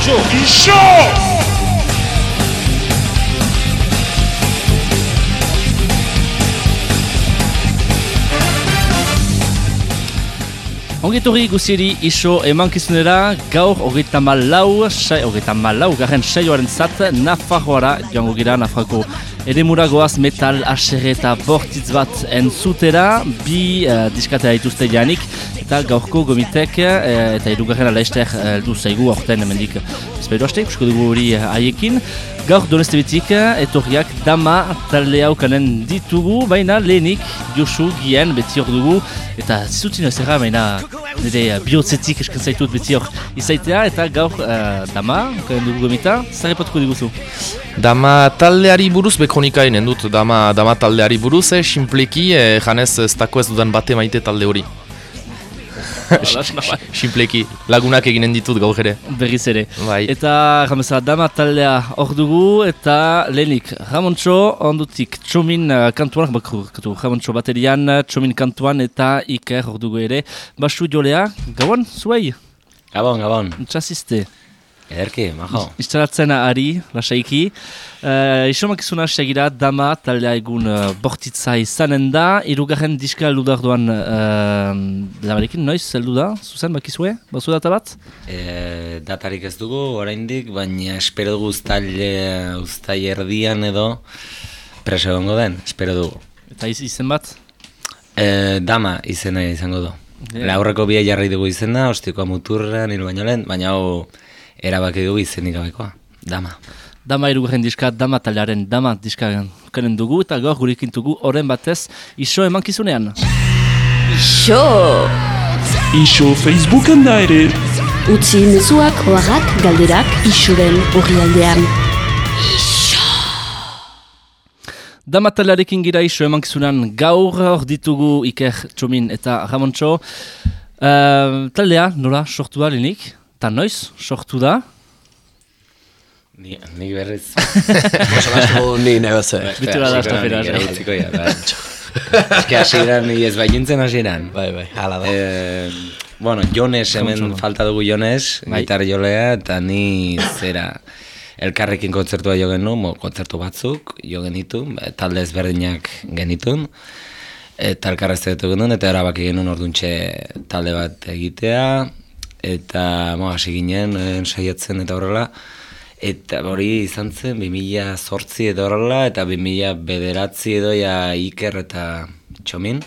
Ixo! Ixo! Ongetorri guzieri iso emankizunera, gaur hogeita malau, sai, hogeita malau, garen saioaren zat, Nafarroara, joango gira, Nafarroko ere muragoaz metal, aserre eta bortitz bat entzutera, bi uh, diskatea dituzte janik, eta gaurko gomitek, uh, eta edugarren alaester heldu uh, zaigu, aurten emendik, espero haste, usko dugu hori uh, haiekin, Gaur donestebetik, etorriak dama talde haukanen ditugu, baina lehenik Josu gien beti hor dugu, eta zizutzen ez baina nire bihotzetik esken zaitut beti hor izaitea, eta gaur uh, dama, haukanen dugu gomita, zarepatuko diguzu. Dama taldeari buruz, bekronika inen dut, dama, dama taldeari buruz, eh, simpleki, eh, janez ez dako ez dudan bate maite talde hori. Simpleki, lagunak eginen ditut gaur ere. Berriz ere. Bai. Eta jameza dama taldea hor dugu eta lehenik Ramontxo ondutik txomin uh, kantuan, bakatu Ramontxo baterian txomin kantuan eta Iker hor dugu ere. Basu jolea, gabon, zuei? Gabon, gabon. Txasizte. Ederki, majo. Instalatzen ari, lasaiki. Uh, Isomak izuna segira dama taldea egun uh, bortitza izanen da. Irugarren diska heldu da orduan uh, damarekin, noiz heldu da? Zuzen, bakizue? Bazu data bat? E, datarik ez dugu, oraindik, baina espero dugu uztail, uztail erdian edo preso egongo den, espero dugu. Eta iz, izen bat? E, dama izena izango du. Yeah. Aurreko bia jarri dugu izena, ostikoa muturra, niru baino lehen, baina hau erabaki dugu izenik gabekoa. Dama. Dama irugarren diska, dama taldearen dama diska kenen dugu eta gaur gurekin dugu horren batez iso emankizunean. Iso! Ixo Facebooken da ere. Utsi mezuak, oharrak, galderak, isoren horri aldean. Dama taldearekin gira iso emankizunean gaur hor ditugu Iker Txomin eta Ramontxo. Uh, taldea, nola, sortu da lehenik? Eta noiz, sortu da? Ni, ni berriz. ni nebeze. Bitura da, estafera. Garatziko ja, bai. Eske hasieran ni ez baiuntzen hasieran. Bai, bai, hala da. Eh, bueno, Jones hemen falta dugu Jones, Bai. gitar jolea, eta ni zera elkarrekin kontzertua jo genu, mo, kontzertu batzuk jo genitu, eh, talde ezberdinak genitun, eta elkarreztetu genuen, eta erabaki genuen orduntxe talde bat egitea, eta mo, hasi ginen, eh, saiatzen eta horrela, eta hori izan zen 2000 sortzi edo horrela, eta 2000 bederatzi edo ja Iker eta Txomin,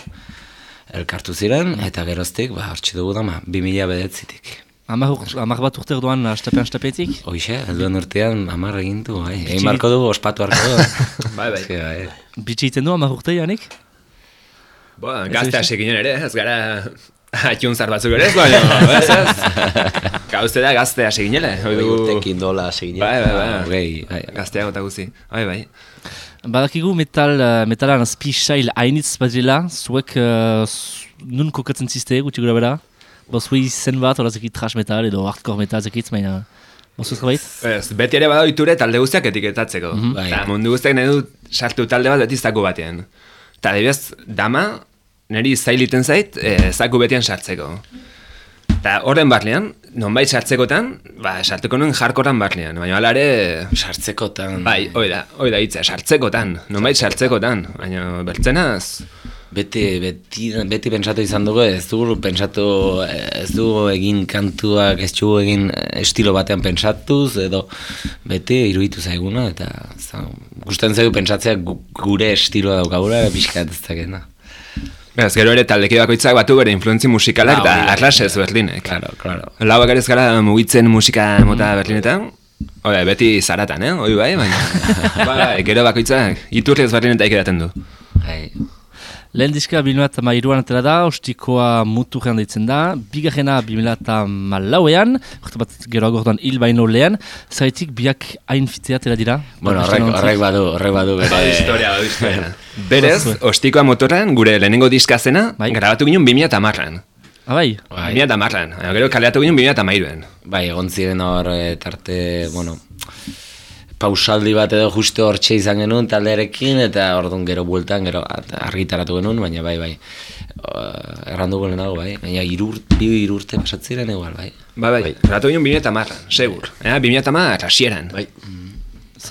elkartu ziren, eta geroztik, ba, hortxe dugu dama, 2000 bedetzitik. Amar, ur- amar bat urte orduan astapean astapetik? Hoixe, helduen urtean amar egintu, bai. Egin barko dugu, ospatu harko dugu. Bai, bai. Eske, bai. Bitsi egiten du amar urte janik? Ba, gazte hasi ginen ere, ez gara atxun zar batzuk ere, ez baina, ez ez. Gauzte da gazte hasi ginele. hoi Hoi dugu- urtekin dola segin. Bai, bai, bai. Hogei, bai. Gazteago eta guzi. Bai, bai. Badakigu metal, uh, metalan azpi sail hainitz badrila, zuek uh, nun kokatzen ziste, gutxi gura bera? Bozue izen bat, horaz ekit trash metal edo hardcore metal zekitz, baina... Bozuz gabait? Ez, beti ere badau iture talde guztiak etiketatzeko. Bai. Eta mundu guztiak nahi du sartu talde bat beti zaku batean. Eta adibidez, dama, niri zailiten zait, e, zaku betian sartzeko. Eta horren barnean, nonbait sartzekotan, ba, sartuko nuen jarkoran barnean. Baina hala ere, Sartzekotan. bai, hoi da, hoi da hitza, sartzekotan. Nonbait sartzekotan. Baina bertzenaz, Beti, beti, beti pentsatu izan dugu, ez dugu pentsatu, ez dugu egin kantuak, ez dugu egin estilo batean pentsatuz, edo beti iruditu zaiguna, eta gustatzen zaigu pentsatzea gu- gure estiloa daukagura, pixka ez dakena. Beraz, gero ere taldeki bakoitzak batu bere influentzi musikalak da hori da. arras ez Berlinek. Claro, claro. Lauak ere gara mugitzen musika mota Berlinetan. Oda, beti zaratan, eh? Hoi bai, baina. bai, gero bakoitzak iturri ez Berlinetak edaten du. Bai. Lehen diska 2008an atera da, ostikoa muturrean deitzen da, bigarrena 2008an, orte bat gero agordan hil baino lehen, zaitik biak hain fitzea atera dira? Bueno, horrek, badu, horrek badu bere... historia, badu historia. Berez, ostikoa motorran, gure lehenengo diska zena, Bai. grabatu ginen 2008an. Ah, bai? Bai. 2008an. Baina Gero kaleratu ginen 2008an. Bai, egon ziren hor eh, tarte, bueno, pausaldi bat edo justo hortxe izan genuen taldearekin, eta orduan gero bueltan, gero at- argitaratu genuen, baina bai, bai. Uh, erranduko lehenago, bai. Baina irur, bi irurte pasatziren igual, bai. Bai, bai, gratu ginen 2000 eta marran, segur. Eh, 2000 eta marran, hasieran. Bai.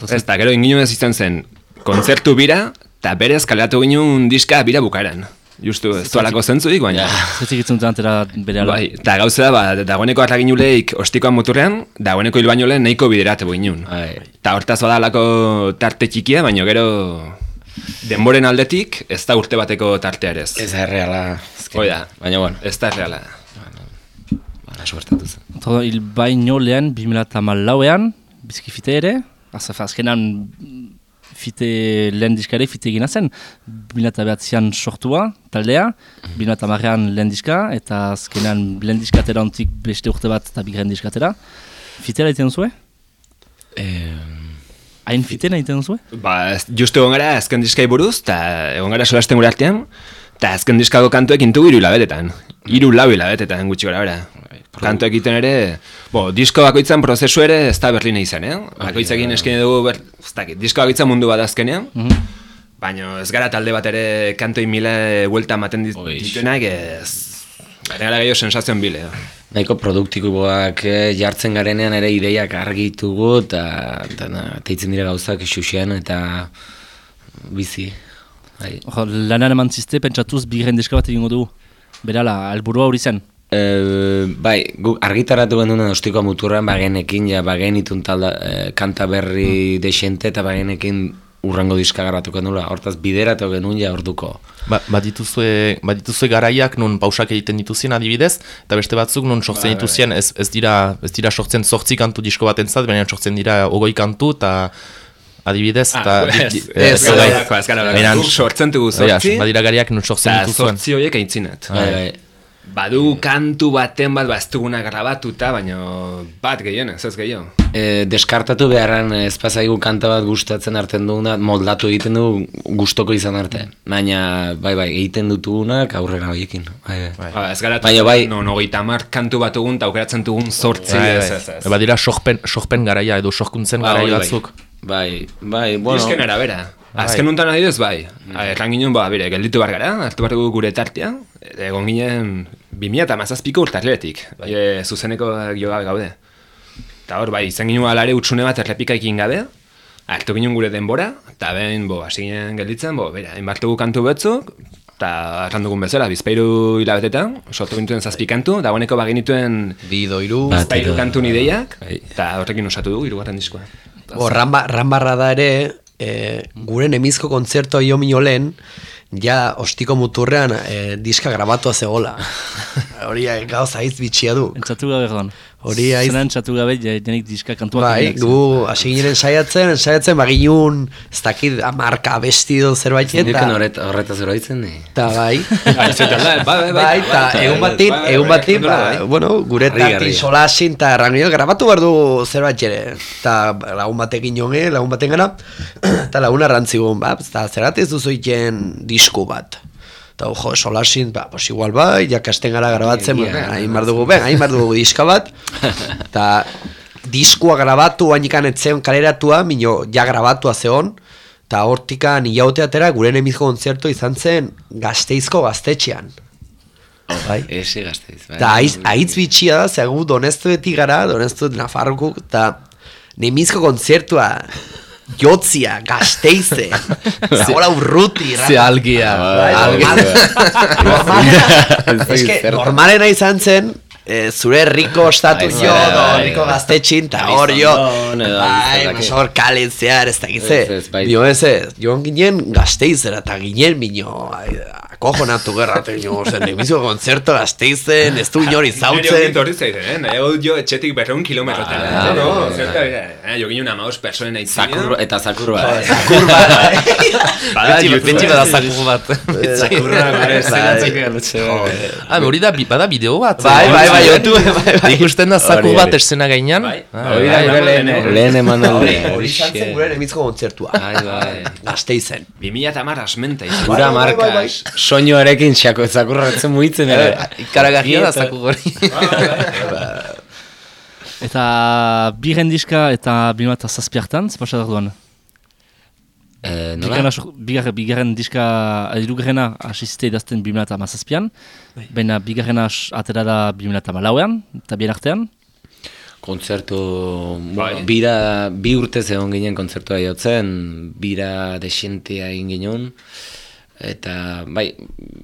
Ez da, gero inginu ez izan zen, kontzertu bira, eta berez kaleratu ginen diska bira bukaeran. Justu, ez dualako zentzuik, baina... Zetik itzen duten atera bere ala. Bai, eta gauza da, ba, dagoeneko arraginuleik ostikoan muturrean, dagoeneko hilbaino lehen nahiko bideratu ginen. Bai. Eta hortaz badalako tarte txikia, baina gero denboren aldetik ez da urte bateko tartea ere ez. Ez da erreala. Hoi da. Baina, bueno, Ez da reala. bara suertatu zen. Todo hil baino lehen, 2008an, bizki fite ere, azkenan fite lehen diskare fite egina zen, 2008an sortua, taldea, 2008an lehen diska, eta azkenan lehen diskatera ontik beste urte bat eta bigren diskatera. Fitera egiten zuen? Eh, Hain fitena egiten zuen? Ba, justu egon gara azken diskai buruz, eta egon gara solasten gure artean, eta azken diskako kantuek intu hiru hilabetetan. Hiru lau hilabetetan gutxi gora bera. Kantuek egiten ere, bo, disko bakoitzan prozesu ere ez da Berlina izan, eh? Bakoitzekin eskin dugu, ber, ez dakit, disko bakoitzan mundu bat azkenean, baina ez gara talde bat ere kantoi mila buelta ematen dit- dituenak, ez... Gara gara gehiago sensazioan bile. eh? nahiko produktikoak eh, jartzen garenean ere ideiak argitugu eta teitzen dira gauzak xuxean eta bizi. Bai. Ojo, lanan eman zizte, pentsatuz bigren diska bat egingo dugu. Berala, alburua hori zen. E, bai, gu argitaratu genuen ostiko muturrean bagenekin, ja bagenitun talda, e, kanta berri desente eta bagenekin urrango diska garratuko nula. Hortaz bideratu genuen ja orduko. Ba, badituzue, badituzue garaiak nun pausak egiten dituzien adibidez, eta beste batzuk nun sortzen dituzien, ez, ez, dira, ez dira sortzen zortzi kantu disko bat entzat, baina sortzen dira ogoi kantu, eta adibidez, eta... Ah, ez, ez, bai. ez, guk sortzen dugu Bai, zortzi, badira garaiak nun sortzen dituzuen. zortzi horiek aintzinat. Bai, bai. Badu kantu baten bat baztuguna grabatuta, baina bat gehien, ez ez gehiago. E, deskartatu beharran ez pasaigu kanta bat gustatzen arten duguna, moldatu egiten du gustoko izan arte. Baina, bai, bai, egiten dutugunak aurrera horiekin. Bai, bai. Ba, ez gara Baina bai- no, nogeita hamar kantu bat dugun, eta aukeratzen dugun zortzi, Bai, ez, bai. ez, ez. Badira sorpen, sorpen garaia edo sorkuntzen Ba, garai hori bai. batzuk. Bai, bai, bueno. Disken arabera. Azken untan adibidez, bai. Erran ginen, ba, bire, gelditu bar gara, hartu dugu gure tartea. Egon ginen, 2000 eta mazazpiko urtarletik. E, zuzeneko jo gabe gaude. Eta hor, bai, izan ginen alare utxune bat errepikaikin gabe, hartu ginen gure denbora, eta behin, bo, hasi ginen gelditzen, bo, bera, inbartugu kantu batzuk, eta erran dugun bezala, bizpairu hilabetetan, sortu gintuen zazpi kantu, dagoeneko bagenituen Bi doiru. Bat. bizpairu kantu ideiak, Bai. eta horrekin osatu dugu, hirugarren diskoa. Bo, ranba, ranbarra da ere, e, gure nemizko kontzertoa jo minolen, ja ostiko muturrean e, diska grabatua zegola. Hori eh, gauz aiz bitxia du. Entzatu gabe gordon. Hori aiz- Zena entzatu gabe, janik diska kantuak. Bai, gu hasi ginen saiatzen, saiatzen baginun, ez dakit, amarka abestido zerbait Zinduken eta... horret, horretaz oroitzen, ni. Eta bai, Bai, bai, bai, eta egun batin, egun batin, ba, bueno, gure tati solasin eta ranio grabatu behar du zerbait ere. Eta lagun batekin jonge, lagun baten gara, eta lagun arrantzigun, ba, eta zergatik ez duzu iten disku bat. Eta jo, solasin, ba, pues igual bai, jakasten gara grabatzen, hain behar dugu, ben, hain behar dugu diska bat, eta diskua grabatu, hainikan etzeon kaleratua, mino, ja grabatua zeon, eta hortikan hilaute atera gure nemizko kontzertu izan zen gazteizko gaztetxean. Bai. Ese gazteiz, bai. Eta aiz, aitz bitxia da, zegu doneztuetik gara, doneztu Nafarroko, eta nemizko kontzertua jotzia, gazteize, zagola urruti, Ze algia. Ez que normalena izan zen, eh, zure herriko estatu jo, do, herriko bai. gaztetxin, eta hor jo, bai, hor kalen zehar, ez dakiz ze. Ez, ez, bai. Dio ez ez, joan ginen gazteizera, eta ginen bino, akojonatu gerra, eta ginen, zen, nemizko kontzerto gazteizen, ez du inori Zautzen. zautzen. Horri zaiten, eh? Nahiago jo etxetik berreun kilometrotara. Ah, no, ah, zerta, eh, jo ginen amaos personen aitzina. Zakur, eta zakur bat. Kurba, Bada, Beti, YouTube- beti bada zakur bat. Zakurra, gure, Bai. zelantzak Ah, hori da, bada bideo bat. Bai, eh? bai, bai, YouTube, bai, bai. Ikusten da zakur Hori, bat hori. esena gainean. Bai. Ah, Hori da, lehen, Lehen, lehen eman Hori, alde. hori izan zen gure kontzertua. Bai, bai. Gazteizen. 2000 eta mar asmenta izan. Gura bai, bai, bai. soinuarekin xako zakurra etzen mugitzen ere. Ikaragarria da zakur hori. Eta biren diska eta bilmata zazpiartan, zepasa da duan? Eh, bigar, bigarren diska, hirugarrena asizite idazten bilmata mazazpian, baina bigarrena atera da bilmata malauean, eta bien artean. Kontzertu, Bai. bira, bi urtez egon ginen kontzertua jotzen, bira desentea egin ginen, eta, bai,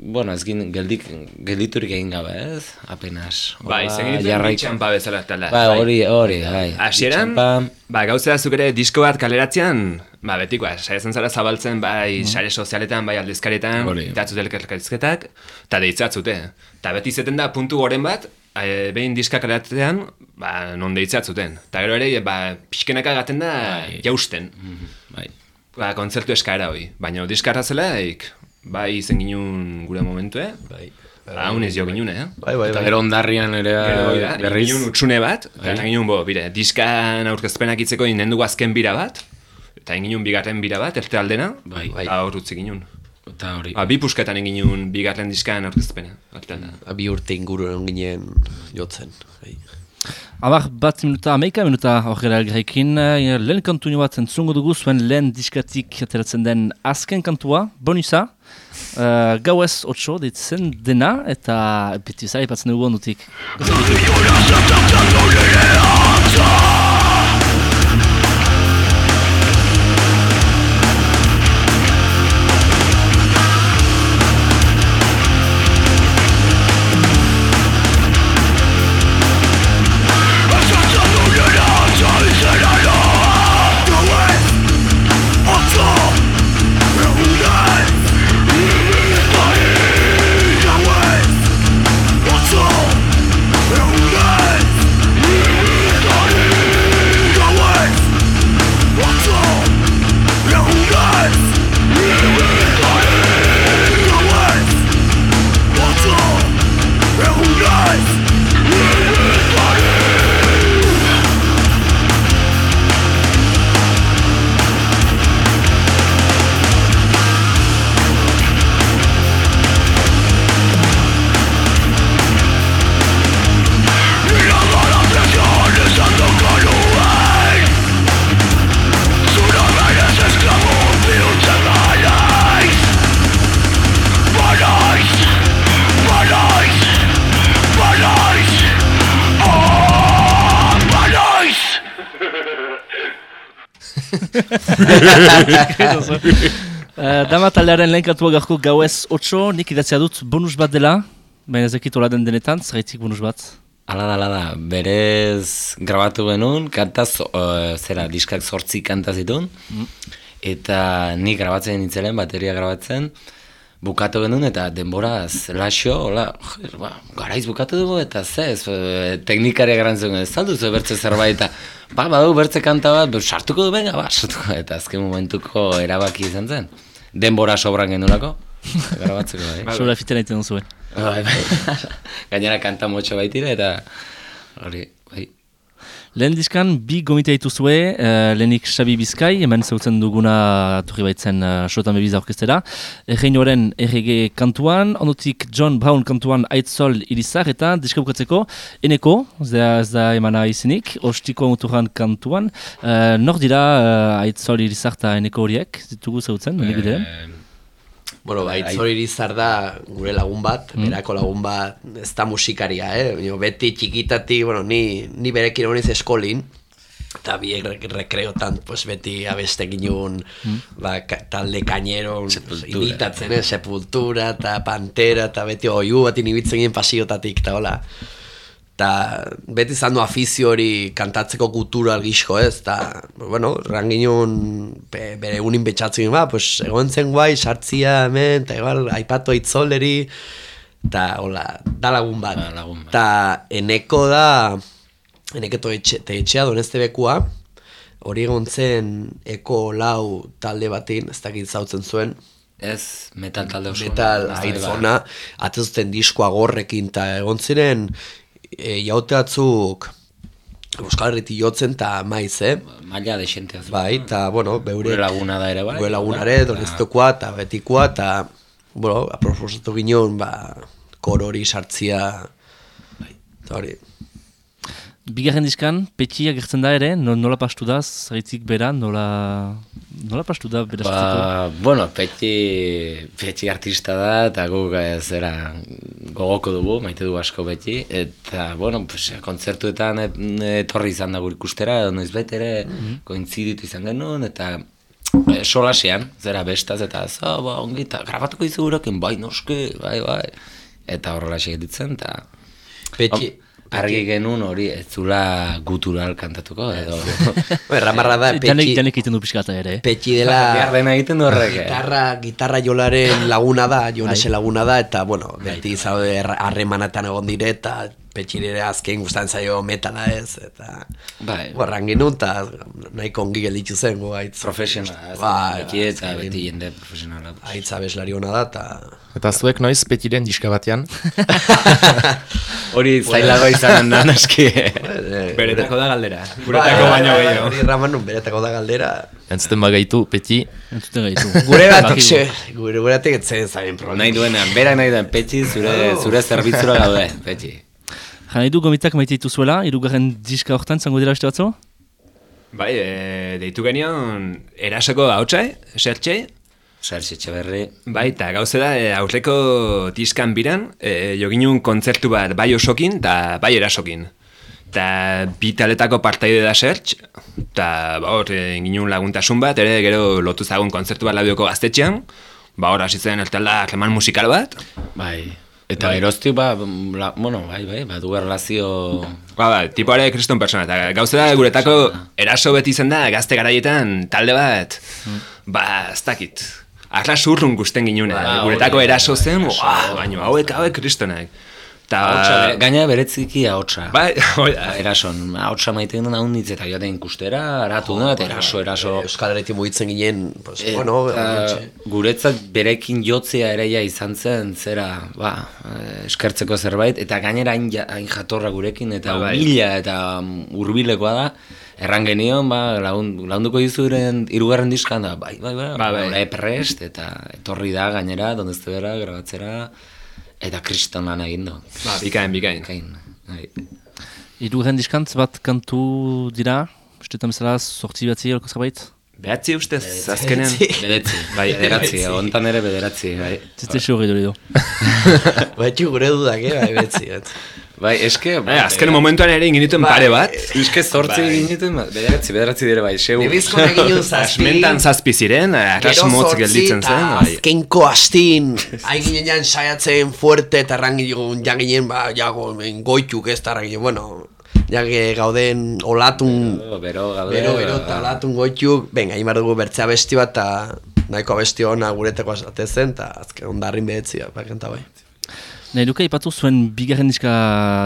bueno, ez gin, geldik, gelditurik egin gabe, ez? Apenas. Bai, dituen jarraik- txampa bezala tala. Bai, hori, hori, bai. Hasieran, Txampa, ba, gauza zuk ere disko bat kaleratzean, ba, betiko, ba, saiatzen zara zabaltzen, bai, sare sozialetan, bai, aldizkaretan, Hori. datzute elkarrizketak, eta deitzatzute. Eta beti zeten da puntu goren bat, e, behin diska kaleratzean, ba, non deitzatzuten. Eta gero ere, ba, pixkenaka gaten da, jausten. bai. Ba, kontzertu eskaera hoi. Baina diskarra zelaik, bai, zen ginun gure momentue, Bai. ba, unez jo ginun, eh? Bai, bai, Eta bai. gero ondarrian ere berriz. egin utxune bat, Bai. eta egin bo, bire, diskan aurkezpenak itzeko inen dugu azken bira bat, eta egin un bigarren bira bat, erte aldena, Bai. eta hor utzi ginen. Eta hori. Ba, bi pusketan egin bigarren diskan aurkezpena. Ba, Bi urte inguru egon ginen jotzen. Bai. Abar bat minuta, ameika minuta horrela elgarrekin, eh, lehen kantu bat entzungo dugu zuen lehen diskatik ateratzen den azken kantua, bonusa, uh, gauez 8 ditzen dena, eta beti zara ipatzen dugu ondutik. Uh, dama taldearen lehen kantua garko gauez 8, nik idatzea dut bonus bat dela, baina ez dakit hola den denetan, zeraitik bonus bat. Ala da, ala da, berez grabatu genuen, kantaz, uh, zera, diskak sortzi kanta zituen, eta ni grabatzen nintzelen, bateria grabatzen, bukatu genuen, eta denboraz, laxo, hola, ba, garaiz bukatu dugu, eta ze, ez, e, teknikaria garantzen, ez alduzu bertze zerbait, eta, ba, badu bertze kanta bat, be, sartuko du, benga, ba, sartuko, eta azken momentuko erabaki izan zen. Denbora sobran genulako, grabatzeko, bai. Sobra fitena egiten duzu, eh? Bai, bai. Gainera kanta motxo baitire eta hori. Lehen diskan bi gomita dituzue, uh, lehenik Xabi Bizkai, hemen zautzen duguna turri baitzen uh, Sotan Bebiza orkestera. Erreinoren RG kantuan, ondotik John Brown kantuan Aitzol Irizar eta diska bukatzeko Eneko, da, ez da emana izenik, ostiko muturran kantuan. Uh, nor dira uh, Aitzol Irizar eta Eneko horiek, ditugu zautzen, uh, bideen? Bueno, bai, Aitzol Irizar da gure lagun bat, berako lagun bat, ez da musikaria, eh? Baina beti txikitatik, bueno, ni, ni berekin honiz eskolin, eta bi re- rekreotan, pues beti abeste ginen, ba, talde Sepultura. imitatzen, eh? Sepultura, eta Pantera, eta beti oiu bat inibitzen ginen pasiotatik, eta hola. Eta beti izan du afizio hori kantatzeko kultura algizko ez, eta, bueno, ranginun be, bere egunin betxatzen ba, pues, egon zen guai, sartzia hemen, eta igual, aipatu aitzoleri, eta, hola, da lagun bat. Da lagun bat. Eta eneko da, eneketo etxe, te etxea donezte bekua, hori egon zen eko lau talde batin, ez dakit zautzen zuen, Ez, metal talde oso. metal Bai, bai. aitzona, atzuzten diskoa gorrekin, eta egon ziren e, jauteatzuk Euskal Herriti jotzen eta maiz, eh? Maila desentea zuen. Bai, eta, bueno, beure... Gure laguna da ere, bai. Gure lagunare, doneztekoa eta betikoa, eta, bueno, aproposatu ginen, ba, kor hori sartzia, eta hori. Bigarren diskan, Petxia gertzen da ere, no, nola pastu da, zaitik bera, nola, nola pastu da bera Ba, bueno, petxi, petxi artista da, eta guk eh, zera gogoko dugu, maite du asko petxi, eta, bueno, pues, kontzertuetan et- etorri izan da gure ikustera, noiz ere kointziditu izan genuen, eta e, solasean, zera bestaz, eta zo, ba, ongi, eta grabatuko izu gurekin, bai, noske, bai, bai, eta horrela segitzen, eta... Petxi, Argi genuen hori ez zula gutural kantatuko, edo... Erramarra da, petxi, janek egiten du pixkata ere. petxi dela... Behar dena egiten du horrek, eh? Gitarra, gitarra jolaren laguna da, Jonese laguna da, eta, bueno, beti zaude harremanetan egon dire, eta petxirere azken gustan zaio metala ez, eta... Bai. Horran genuen, eta nahiko ongi gelditu zen, gu haitz. Profesionala, Bai, beti eta beti jende profesionala. Haitz abeslari hona da, eta... Eta zuek noiz petiren diska batean. Hori zailago izanen da, naski. Beretako da galdera. Guretako baino gehiago. Hori ramanun, beretako da galdera. Entzuten bagaitu peti. Entzuten gaitu. Gure xe, gure guretik etzen zain problema. nahi duenean, berak nahi duen, petxi, zure, zure zerbitzura gaude, petxi. Jan nahi du gomitak maite dituzuela, irugarren diska hortan zango dira beste batzu? Bai, e, deitu genion erasoko hautsai, Sertxe Etxeberri, Bai, eta gauze da, e, aurreko diskan biran, e, joginun kontzertu bat bai osokin eta bai erasokin. Eta bi taletako partaide da sertx, eta ba, hor, e, ginun laguntasun bat, ere gero lotu zagun kontzertu bat labioko gaztetxean, ba hor hasi zen eltalda harreman musikal bat, bai. Eta geroztik, ba, la, bueno, bai, bai, ba, du relazio... Ba, ba, tipoare kriston persona, eta gauze da guretako eraso beti izan da, gazte garaietan talde bat, ba, ez dakit, arra surrun gusten ginune, Ba, guretako eraso zen, ba, baino hauek, hauek kristonak. Ta, Ahotsa, gaina beretziki ahotsa. bai, hoi da. Erason, ahotsa maite genuen haunditz eta joaten ikustera, aratu da, eta eraso, eraso... Euskal Herretik mugitzen ginen, pues, bueno, Eta hortxe. guretzat berekin jotzea ere ja izan zen, zera, ba, eh, eskertzeko zerbait, eta gainera hain, hain jatorra gurekin, eta Ba, bai. humila eta mm, hurbilekoa da, erran genion, ba, lagun, lagunduko dizuren irugarren diskan da, bai, bai, bai, Ba, bai. bai. prest, eta etorri da gainera, dondezte bera, grabatzera, eta kriston lan egin du. Ba, bikain, bikain. Kain, bai. Irugarren diskantz bat kantu dira, bestetan bezala, sortzi batzi olko zerbait? Behatzi ustez, azkenean. Bederatzi, bai, bederatzi, ontan ere bederatzi, bai. Zitze xo hori do. Baitxu gure dudak, eh, bai, bet. Bai, eske... Bai, azken momentuan ere egin dituen pare bat. Eske zortzi Bai. dituen, bederatzi, bederatzi dire bai, seu. Nebizko egin zazpi. Asmentan zazpi ziren, arras Gero motz gelditzen zen. eta Bai. azkenko astin, hain ginen jan saiatzen fuerte eta erran ginen, ja ginen, ba, jago, goituk ez da, erran ginen, bueno, ja gauden olatun, Bero, bero, bero, bero, eta olatun goituk, ben, hain behar dugu bertzea besti bat, eta nahiko abesti hona gureteko asate zen, eta azken ondarrin behetzi, ba, kanta bai. Nahi duke ipatu zuen bigarren diska,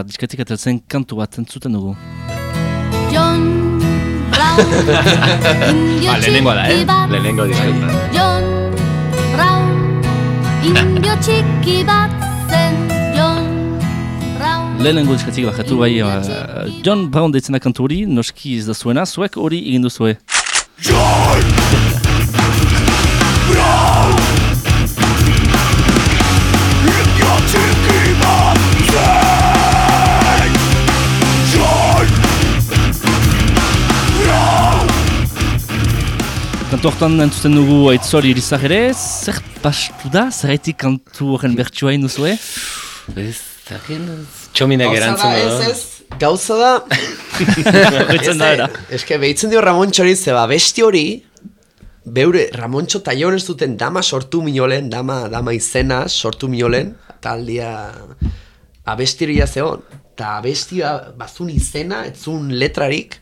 diskatik ateltzen kantu bat entzuten dugu. John Brown Ba, lehenengoa da, eh? txiki bat Lehenengo diska. John Brown Indio txiki bat zen John Brown Lehenengo diskatik bajatu bai, uh, John Brown deitzen da kantu hori, noski ez da zuena, zuek hori egin duzue. Kantu hortan entzuten dugu aitzori irizak ere, zer pastu da, zeraitik kantu horren bertsioa egin duzue? Ez, zakin, txominek erantzun ez, du. ez, gauza da, Horretzen da, era. Eske behitzen dio Ramontxo hori, zeba besti hori, beure Ramontxo taion ez duten dama sortu minolen, dama, dama izena sortu minolen, eta aldia abestiria zeon. Eta abestia bazun izena, etzun letrarik,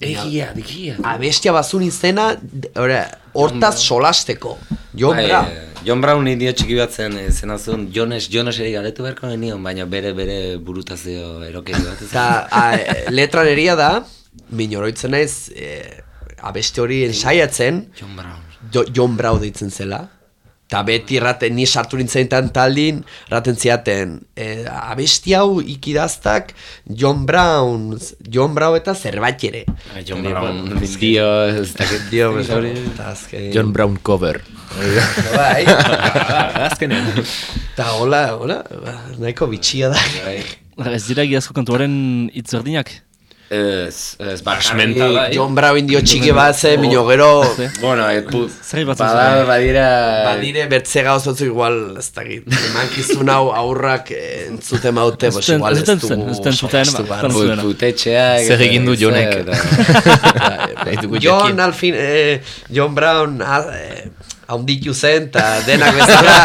Egia, egia. abestia bazun izena, ora, hortaz solasteko. Jon Bai, Brown. eh, John Brown indio txiki bat zen, eh, zena zuen, Jones, Jones eri galetu beharko genion, baina bere, bere burutazio erokeri bat. ez. Eta a, da, minoroitzen naiz, e, abesti hori ensaiatzen, John Brown. Jo, John Brown deitzen zela. Eta beti erraten, ni sartu nintzen taldin, erraten ziaten, e, abesti hau ikidaztak John Brown, John Brown eta zerbait ere. John Brown, dio, ez dakit. Dio. John Brown cover. Bai, Azkenean. eta hola, hola, ba, nahiko bitxia da. Bai. Ez dira giazko kantuaren hitz berdinak? Ez, ez, Basmenta bai. John Brown indio txiki bat zen, mino gero... Bueno, et pu... Zer bat Bada, badira... Badire bertze gauzotzu igual, ez dakit, emankizun hau aurrak eh, entzuten maute, Zuten- igual ez zuten dugu... zen, zuten zuten, sartu ba. Putetxeak... Zer egin du Jonek? Bai, John alfin, eh, John Brown ah, eh, haunditu zen, eta denak bezala,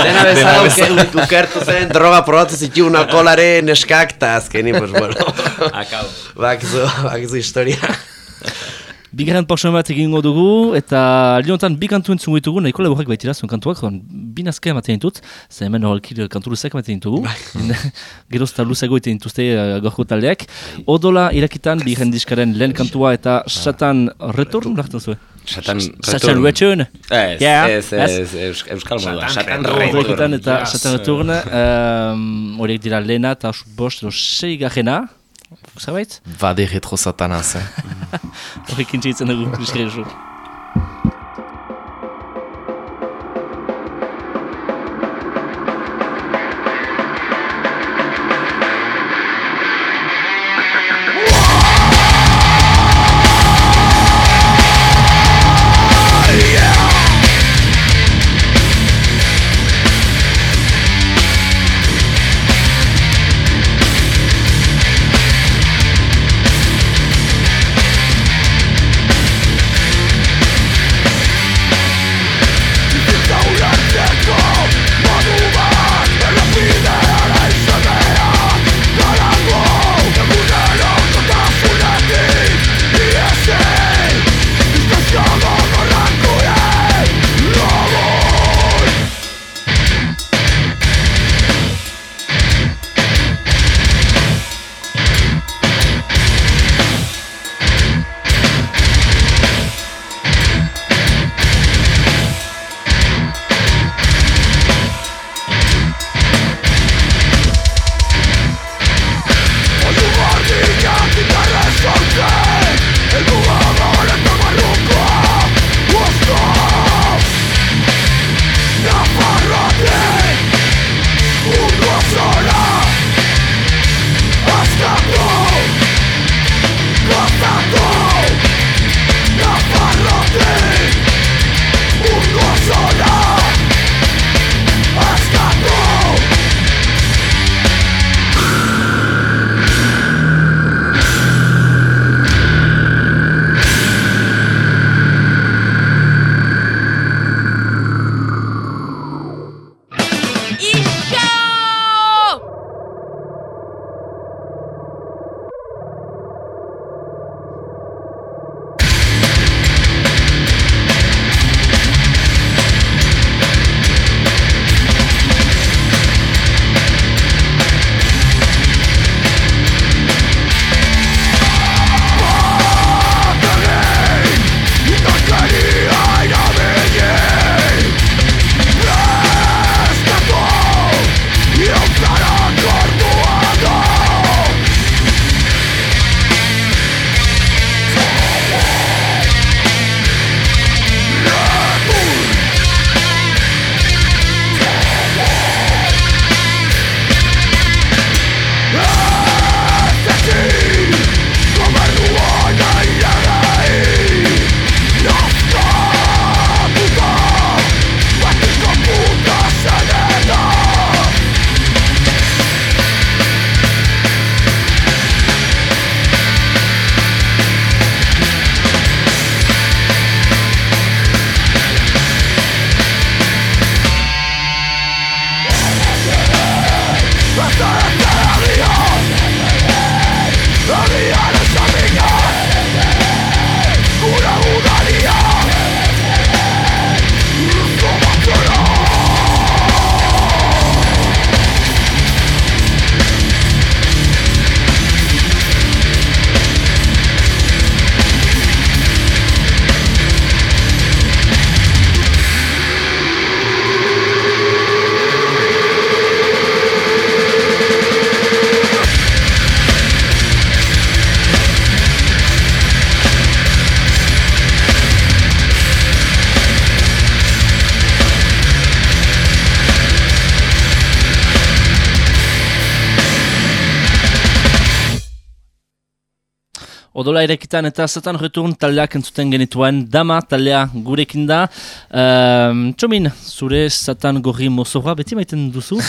denak bezala uke- ukertu zen, droga probatu zituen alkolare neskak, eta azkeni, pues bueno, Akau. bakizu, bakizu historia. Bigarren pausan bat egingo dugu, eta aldi bi kantu entzungo ditugu, nahiko laburrak baitira zuen kantuak, joan, bi nazka ematen ditut, ze hemen horrelki kantu luzak ematen ditugu, gerozta luzago iten dituzte uh, gorko taldeak. Odola irakitan, bigarren diskaren lehen kantua eta Satan Return, laktan zuen? Satan... Satan Return. Ez, ez, ez. ez, eus- euskal modua. Satan Return. Eta Satan Return, horiek dira lehena eta bost edo sei gajena, zerbait? Bade retro satanaz, eh? Horrekin txitzen dugu, diskrezu. Erekitan eta zatan return taldeak entzuten genituen Dama taldea gurekin da. Um, txomin, zure zatan gorri mozorra beti maiten duzu?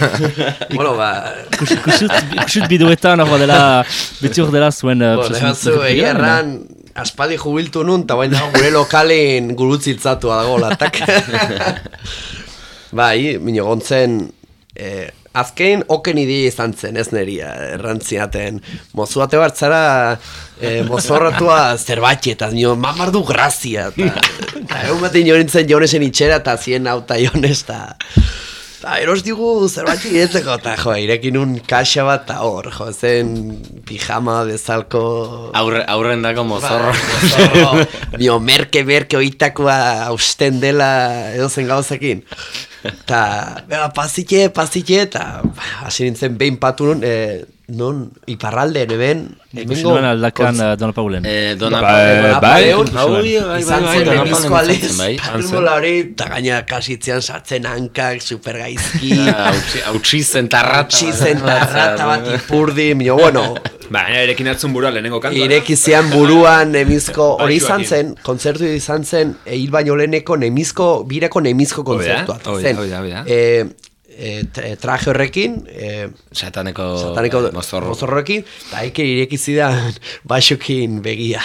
bueno, ba, Kusut, biduetan hor dela, beti hor dela zuen... Uh, Bo, prozesu- Lehatzu, egia erran, aspaldi jubiltu nun, eta bain dago gure lokalen gurutziltzatua dago latak. bai, mino gontzen, eh, azken oken idea izan zen, ez neria, errantziaten. Mozu bate bartzara, eh, mozorratua zerbait, eta nio, mamardu grazia. Eta, egun batean jorintzen jonesen itxera, eta zien auta jones, eta... Eta eros digu zerbait iretzeko, eta jo, irekin un kaxa bat, eta hor, jo, zen pijama bezalko... Aurre, aurren dako mozorro. Mozorro, Dio, merke, merke, oitakoa hausten dela edo zen gauzekin. Eta, bera, pasitxe, pasitxe, eta ba, hasi nintzen behin patu nun, eh, non, iparralde, hemen, Ikusi nuen aldakan uh, Dona Paulen. Eh, dona Ba, Paulen. bai, bai, bai, izan bai, zen zen, bai. patrunola hori, eta gaina kasitzean sartzen hankak, super gaizki, Hautsi zen tarrata. txi zen tarrata bat ipurdi, mino, bueno, Ba, erekin atzun burua lehenengo kantua. Ireki zian buruan nemizko, hori Bai, izan zen, kontzertu izan zen, e, hil baino leheneko nemizko, birako nemizko kontzertua. hoi da, zen, e, tra- traje horrekin, e, Sataneko, sataniko bai, mozorro. mozorroekin, eta eke ireki zidan baixokin begia.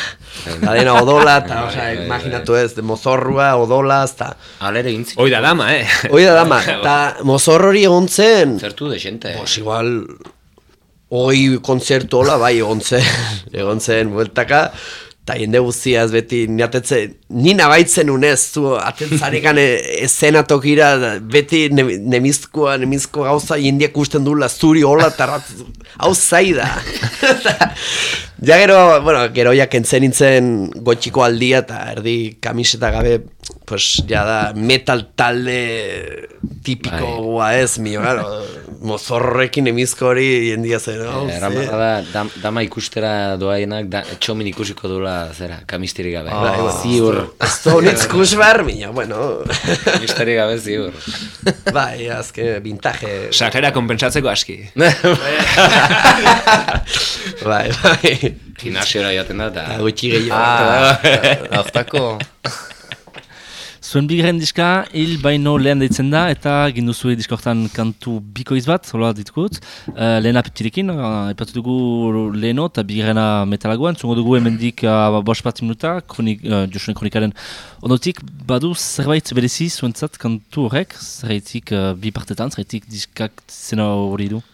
Da dena odola, eta Bai, osea, bai, bai. imaginatu ez, de mozorrua, odolaz, eta... Alere egin zin. Hoi da dama, eh? Hoi da dama, eta mozorrori egon zen, Zertu de xente. Pues igual hoi kontzertu hola bai egon zen, egon zen bueltaka, eta jende guztiaz beti niatetzen, ni nabaitzen unez, zu atentzarekan eszenatokira, beti ne, nemizkoa, nemizko gauza jendiak usten duela zuri hola, eta rat- hau zai da. ja gero, bueno, gero ja kentzen nintzen gotxiko aldia, eta erdi kamiseta gabe, pues ja da metal talde tipikoa ez, mio, claro, mozorrekin emizko hori jendia zen, hau, Eh, ze- Erramara da, dam, dama ikustera doaienak, da, txomin ikusiko duela, zera, kamistirik gabe. Bai, bueno. Ez da honetz kus behar, mina, bueno, Kamistirik gabe ziur. bai, azke, bintaje, Sarrera konpensatzeko aski. bai, bai, Gimnasiora joaten da, eta gutxi gehiago. Ah, hartako. Zuen bigarren diska hil baino lehen deitzen da eta ginduzue diskortan kantu bikoiz bat, hola ditkut. Uh, lehena peptirekin, uh, ipatu dugu leheno eta bigarrena metalagoan, zungo dugu hemendik uh, bos bat minuta, kronik, uh, Josunen kronikaren ondotik, badu zerbait berezi zuentzat kantu horrek, zerraitik uh, bi partetan, zerraitik diskak zena hori du.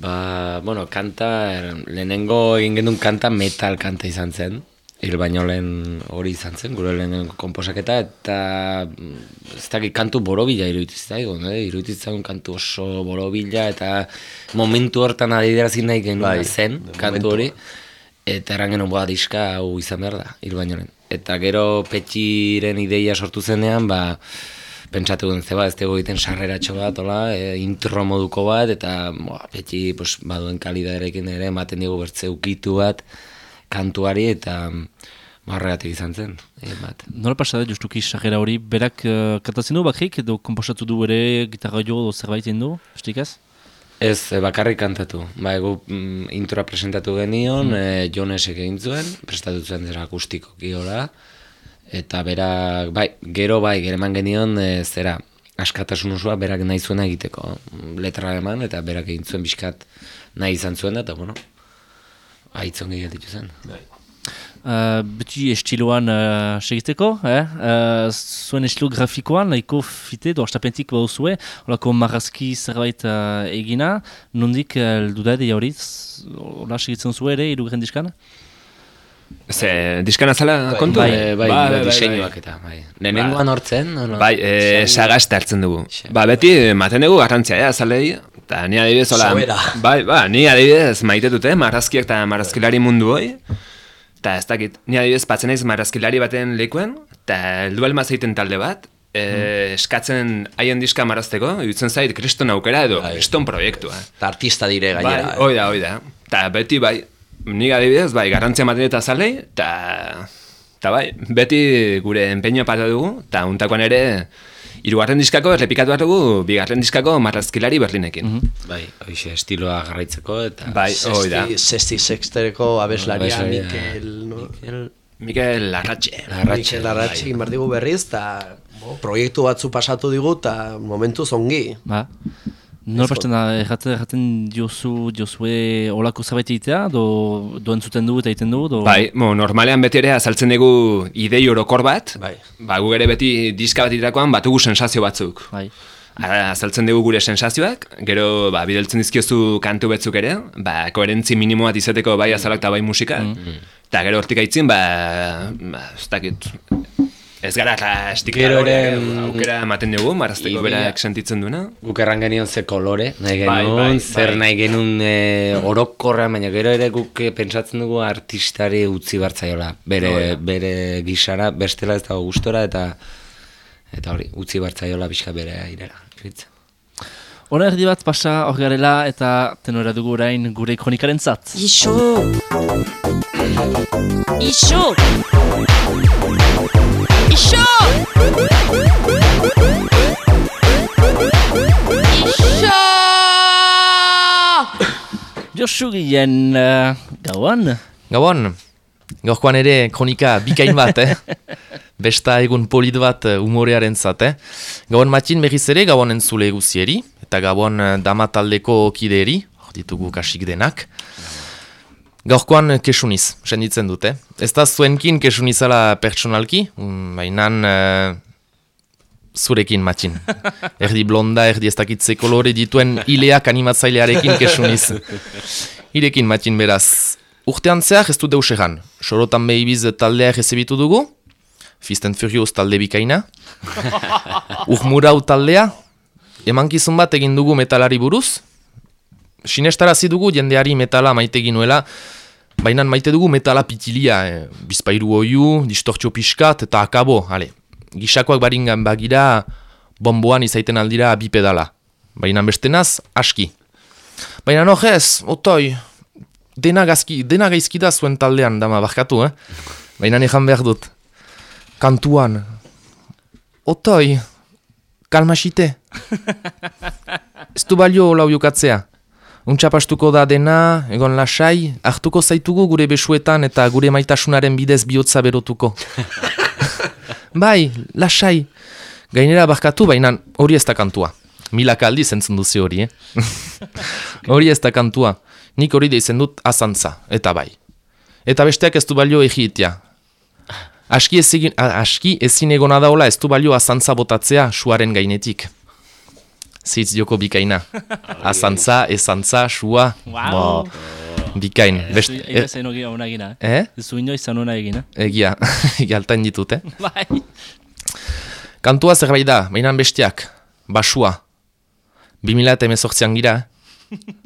Ba, bueno, kanta, er, lehenengo egin genuen kanta metal kanta izan zen. Hil baino lehen hori izan zen, gure lehenengo komposaketa, eta mm, ez dakit kantu borobila iruditzitzaigun, eh? iruditzitzaigun kantu oso borobila, eta momentu hortan adierazin nahi genuen Bai, zen, kantu hori, eta eran genuen boa diska hau izan behar da, hil baino lehen. Eta gero petxiren ideia sortu zenean, ba, pentsatu duen zeba, ez dugu egiten sarreratxo bat, hola, e, intro moduko bat, eta boa, petxi pues, baduen kalidarekin ere, ematen digu bertze ukitu bat, kantuari, eta mm, horregatik izan zen, egin bat. Nola pasa da justuki sarrera hori, berak uh, kantatzen du bakrik edo komposatu du ere gitarra jo edo zerbait du, estikaz? Ez, e, bakarrik kantatu. Ba, egu mm, introa presentatu genion, mm. e, Jonesek egin zuen, prestatu zuen zera akustikoki hola, eta berak, bai, gero bai, gero eman genion, e, zera, askatasun osoa berak nahi zuena egiteko. Letra eman, eta berak egin zuen bizkat nahi izan zuen, eta bueno, aitzon gehiago ditu zen. Uh, beti estiloan uh, segiteko, eh? uh, zuen estilo grafikoan, nahiko fite, do astapentik baduzue, holako marrazki zerbait uh, egina, nondik uh, heldu da edo hori, hola segitzen zuen ere, irugarren diskan? Ze, diskan azala kontu? Bai, bai, bai, diseinuak eta, bai. Lehenengoan hortzen, no? Bai, e, sagasta hartzen dugu. Ba, beti, ematen dugu garrantzia, ja, azalei, eta ni adibidez, hola, bai, ba, ni adibidez maite dute, marrazkiak eta marrazkilari mundu hoi, eta ez dakit, ni adibidez patzen naiz marrazkilari baten lekuen, eta heldu alma zeiten talde bat, e, eskatzen haien diska marrazteko, iruditzen zait, kriston aukera edo, kriston proiektua. Eta artista dire Bai, gainera. eh. hoi da, hoi da. Eta beti bai, nik adibidez, bai, garrantzia ematen eta zalei, eta, eta bai, beti gure empeño pata dugu, eta untakoan ere Hirugarren diskako errepikatu behar dugu, bigarren diskako marrazkilari berlinekin. Bai, hoxe estiloa garraitzeko eta... Bai, hoi da. Sexti sextereko abeslaria Abeslaria, Mikel, no? Mikel Larratxe. Arratxe, Mikel Arratxe egin behar digu berriz, eta bo, proiektu batzu pasatu digu, eta momentu zongi. Ba. Nor basten da, erraten, erraten diozu, diozue olako zabait egitea, do, do entzuten du eta egiten du, do... Bai, mo, normalean beti ere azaltzen dugu idei orokor bat, Bai. ba, gu ere beti diska bat iterakoan batugu sensazio batzuk. Bai. Ara, azaltzen dugu gure sensazioak, gero ba, bideltzen dizkiozu kantu betzuk ere, ba, koherentzi minimo bat izateko bai azalak eta bai musika, eta gero hortik aitzin, ba, ba ez dakit, ez gara rastik Gero ere, aukera ematen dugu, marrazteko ibila- berak sentitzen duena. Guk erran genion ze kolore, nahi Bai, genuen, bai, zer bai. nahi genuen e, orokorra, baina gero ere guk eh, pentsatzen dugu artistari utzi bartzaiola, bere, ja. bere gisara, bestela ez dago gustora eta eta hori, utzi bartzaiola pixka bere irera. iritza. Hora erdi bat pasa hor garela eta tenora dugu orain gure kronikaren zat. Ixo! Ixo! Ixo! Josu gien uh, gauan, Gabon, gaurkoan ere kronika bikain bat, eh? Besta egun polit bat eh, umorearen zat, eh? Gabon matxin berriz ere, gabon entzule guzieri, eta gabon eh, dama taldeko kideeri, hor ditugu kasik denak. Gaurkoan kesuniz, senditzen dute. Ez da zuenkin kesunizala pertsonalki, mm, bainan eh, zurekin matxin. Erdi blonda, erdi ez dakitze kolore dituen ileak animatzailearekin kesuniz. Irekin matxin beraz. Urtean zehar ez du deus egan. Sorotan behibiz taldea errezebitu dugu. Fist Furious talde bikaina. Urmurau taldea. Emankizun bat egin dugu metalari buruz. Sinestarazi dugu jendeari metala maite ginuela. Baina maite dugu metala pitilia. Eh, bizpairu oiu, distortxo pixkat eta akabo. Ale, gisakoak baringan bagira bomboan izaiten aldira bi pedala. Baina bestenaz, aski. Baina no ez, otoi, dena, gazki, dena gaizki da zuen taldean, dama, barkatu, eh? Baina nejan behar dut. Kantuan, otoi, kalmasite. Ez du balio lau jokatzea. Untxapastuko da dena, egon lasai, hartuko zaitugu gure besuetan eta gure maitasunaren bidez bihotza berotuko. bai, lasai. Gainera barkatu, baina hori ez da kantua. Milaka aldiz entzun duzi hori, eh? hori ez da kantua. Nik hori deitzen dut azantza, eta bai. Eta besteak ez du balio egitea. Aski, ezin, aski ezin egona daola ez du balio azantza botatzea suaren gainetik. Zitz joko bikaina. Azantza, ezantza, sua. Wow. Bikain. Best, Eta zen hori hona egina, eh? eh? Zu inoiz zan hona egina. Egia, egia altain ditut, eh? Bai. Kantua zerbait da, mainan bestiak, basua. 2000 eta emezortzian gira, eh?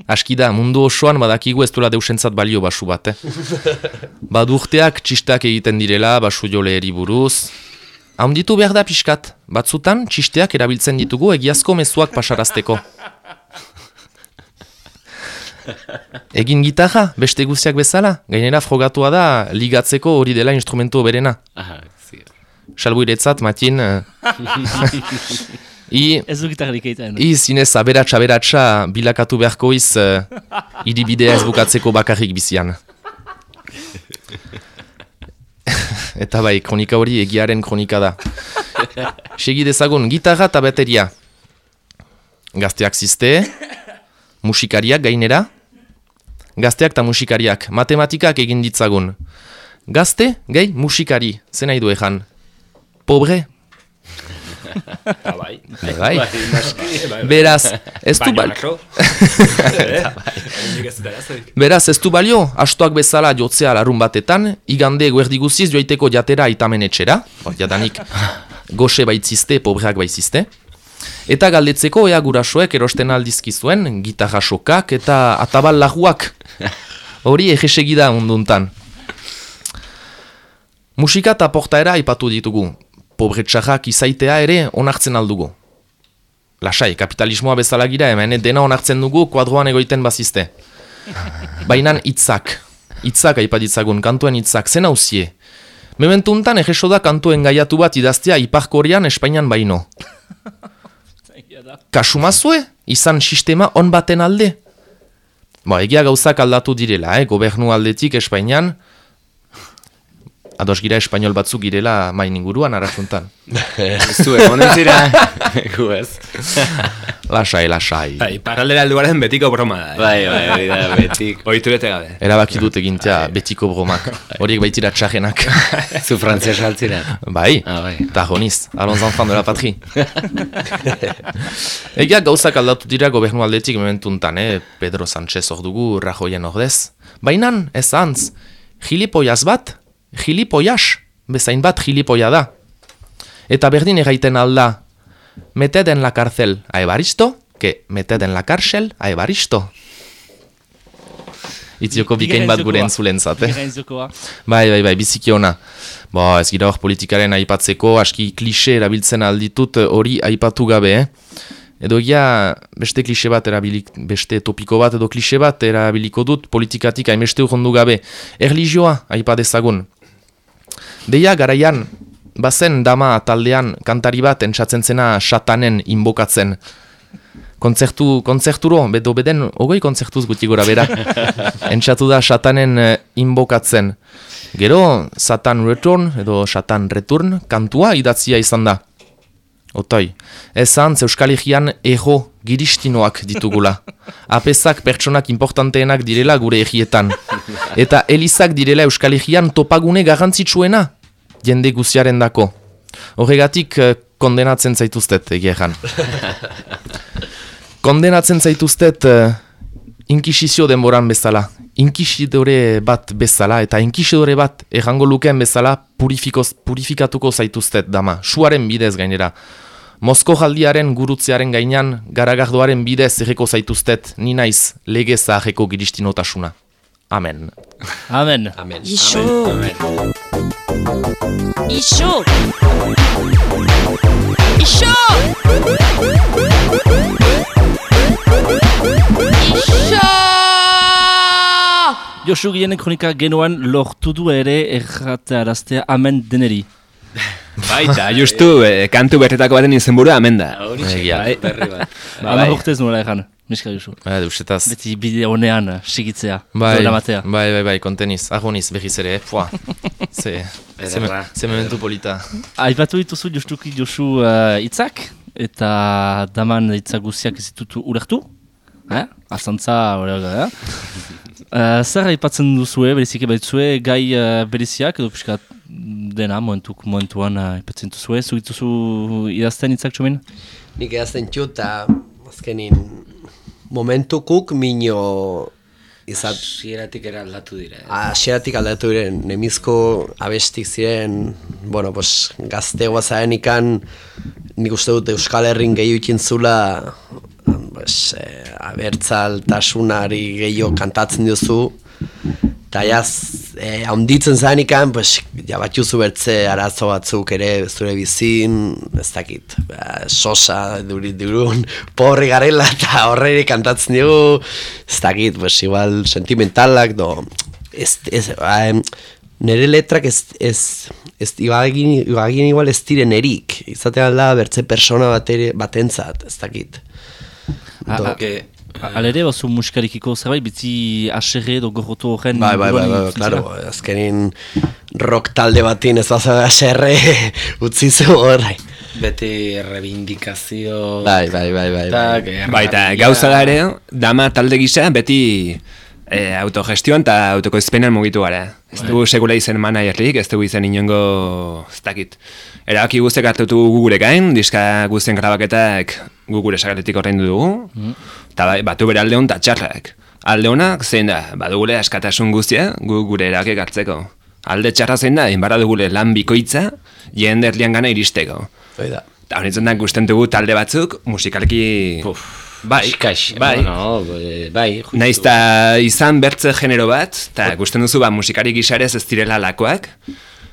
Aski da, mundu osoan badakigu ez duela deusentzat balio basu bat, eh? Badurteak txistak egiten direla basu joleeri buruz. Haunditu behar da pixkat, batzutan txisteak erabiltzen ditugu egiazko mezuak pasarazteko. Egin gitarra, beste guztiak bezala, gainera frogatua da ligatzeko hori dela instrumentu berena. Aha, zi. Salbuiretzat, matin, eh, i, Ez du gitarrik egiten. i zinez aberatsa aberatsa bilakatu beharko iz uh, iribidea ez bukatzeko bakarrik bizian. Eta bai, kronika hori egiaren kronika da. Segi dezagun, gitarra eta bateria. Gazteak ziste, musikariak gainera. Gazteak eta musikariak, matematikak egin ditzagun. Gazte, gehi, musikari, zen nahi du ejan. Pobre, bai. bai. Beraz, ez du bal... Beraz, ez du balio, astoak bezala jotzea larun batetan, igande guerdi guziz joaiteko jatera itamen etxera, jadanik goxe baitzizte, pobreak baitzizte, eta galdetzeko ea gurasoek erosten aldizkizuen, gitarra sokak eta atabal laguak. Hori egesegi da munduntan. Musika eta portaera aipatu ditugu. Pobretxarrak izaitea ere onartzen aldugu. Lasai, kapitalismoa bezala gira hemen, dena onartzen dugu kuadroan egoiten bazizte. Bainan hitzak, hitzak aipaditzagun, kantuen hitzak, zen hauzie. Mementuntan egeso da kantuen gaiatu bat idaztea Ipar Korean Espainian baino. Kasumazue, izan sistema on baten alde. Ba, egia gauzak aldatu direla, eh? gobernu aldetik Espainian, ados gira espainol batzuk girela main inguruan arasuntan. Zu egonen zira, gu ez. Lasai, lasai. Bai, parraldera alduaren betiko broma da. eh. Bai, bai, hori da, betik. Ohiturete gabe. Erabaki dut egintea betiko bromak. Horiek baitira txajenak. Zu frantzia saltzira. bai, Ah, bai. eta joniz, alonz enfant de la patrie. Egia gauzak aldatu dira gobernu aldetik momentuntan, eh? Pedro Sánchez hor dugu, Rajoyen ordez. Bainan, ez antz, gilipoiaz bat, gilipoias, bezain bat gilipoia da. Eta berdin erraiten alda, meted en la cárcel a Evaristo, que meted en la cárcel a Evaristo. Itzioko bikain bat gure entzulentzat, eh? Bigain zokoa. Bai, bai, bai, biziki ona. Ba, ez gira hor politikaren aipatzeko, aski klixe erabiltzen alditut eh, hori aipatu gabe, eh? Edo egia beste klixe bat erabilik, beste topiko bat edo klixe bat erabiliko dut politikatik hainbeste urrondu gabe. Erlijioa aipa dezagun. Deia garaian, bazen dama taldean kantari bat entzatzen zena satanen inbokatzen. Kontzertu, kontzerturo, bedo beden, ogoi kontzertuz guti gora bera. Entzatu da satanen eh, inbokatzen. Gero, Satan Return, edo Satan Return, kantua idatzia izan da. Otoi, ezan Euskal Herrian ego giristinoak ditugula. Apezak pertsonak importanteenak direla gure egietan. Eta elizak direla Euskal Herrian topagune garrantzitsuena, jende guziaren dako. Horregatik eh, kondenatzen zaituztet egeran. Kondenatzen zaituztet uh, inkisizio denboran bezala. Inkisidore bat bezala eta inkisidore bat errango lukeen bezala purifikoz, purifikatuko zaituztet dama. Suaren bidez gainera. Mosko jaldiaren gurutzearen gainean garagardoaren bidez erreko zaituztet ni naiz legeza arreko giristinotasuna. Amen. Amen. Amen. Ixo. Amen. Ixo! Ixo! Ixo! Josu Gienen kronika genoan lortu du ere erratearaztea amen deneri. Baita, justu, eh, kantu bertetako baten izenburua hemen da. Hori Egia. bai, berri bat. Ba, bai. urtez nola egan, miska Josu. Ba, deusetaz. Beti bide honean eh, sigitzea, Bai, matea. bai, bai, bai, konteniz, agoniz, berriz ere, eh? Pua. Ze, ze, ze momentu polita. Aipatu dituzu justuki Josu uh, itzak, eta daman itzak guztiak ez ditutu ulertu. Eh? Azantza, hori eh? Uh, zer aipatzen duzue, berezike baitzue, gai uh, bereziak, edo pixka dena, momentuk, momentuan uh, aipatzen duzue, zu dituzu idazten itzak txomin? Nik edazten txut, eta azkenin momentukuk mino izat, Hasieratik era aldatu dira. eh. Asieratik aldatu diren, nemizko abestik ziren, bueno, pues, gaztegoa zaren ikan, nik uste dut Euskal Herrin gehiu ikin zula, pues, eh, abertzaltasunari gehiago kantatzen duzu, eta jaz, eh, haunditzen zaren ikan, pues, ja batxuzu bertze arazo batzuk ere zure bizin, ez dakit, ba, sosa, duri, durun, porri garela, eta horreri kantatzen dugu, ez dakit, pues, igual sentimentalak, do, ez, ez, ba, em, nire letrak ez, ez, ez ibagin, ibagin igual ez diren erik, izatea alda bertze persona batere, batentzat, ez dakit. Do, Que, Alere, bazu musikarikiko zerbait, bitzi aserre edo gorroto horren... Bai, bai, bai, bai, itzela? azkenin rock talde batin ez baza serre utzi zu horre. beti errebindikazio... Bai, bai, bai, bai, bai. Baita, errabia. gauza da ere, dama talde gisa beti eh, autogestioan eta autokoizpenan mugitu gara. Ez dugu sekula izen managerlik, ez dugu izen inongo, ez dakit. Erabaki guztiak hartutu gu gure gain, diska guztien grabaketak gu gure sagaletik horrein dugu, eta bai, batu bere alde hon txarrak. Alde honak zein da, badugule askatasun guztia gu gure erakek hartzeko. Alde txarra zein da, inbarra dugule lan bikoitza, jende erlian gana iristeko. Eta honetzen da gusten dugu talde batzuk musikalki... bai, Kax, bai. Bueno, bai, bai, justu. Naiz eta izan bertze genero bat, eta gusten duzu ba, musikari gisarez ez direla lakoak,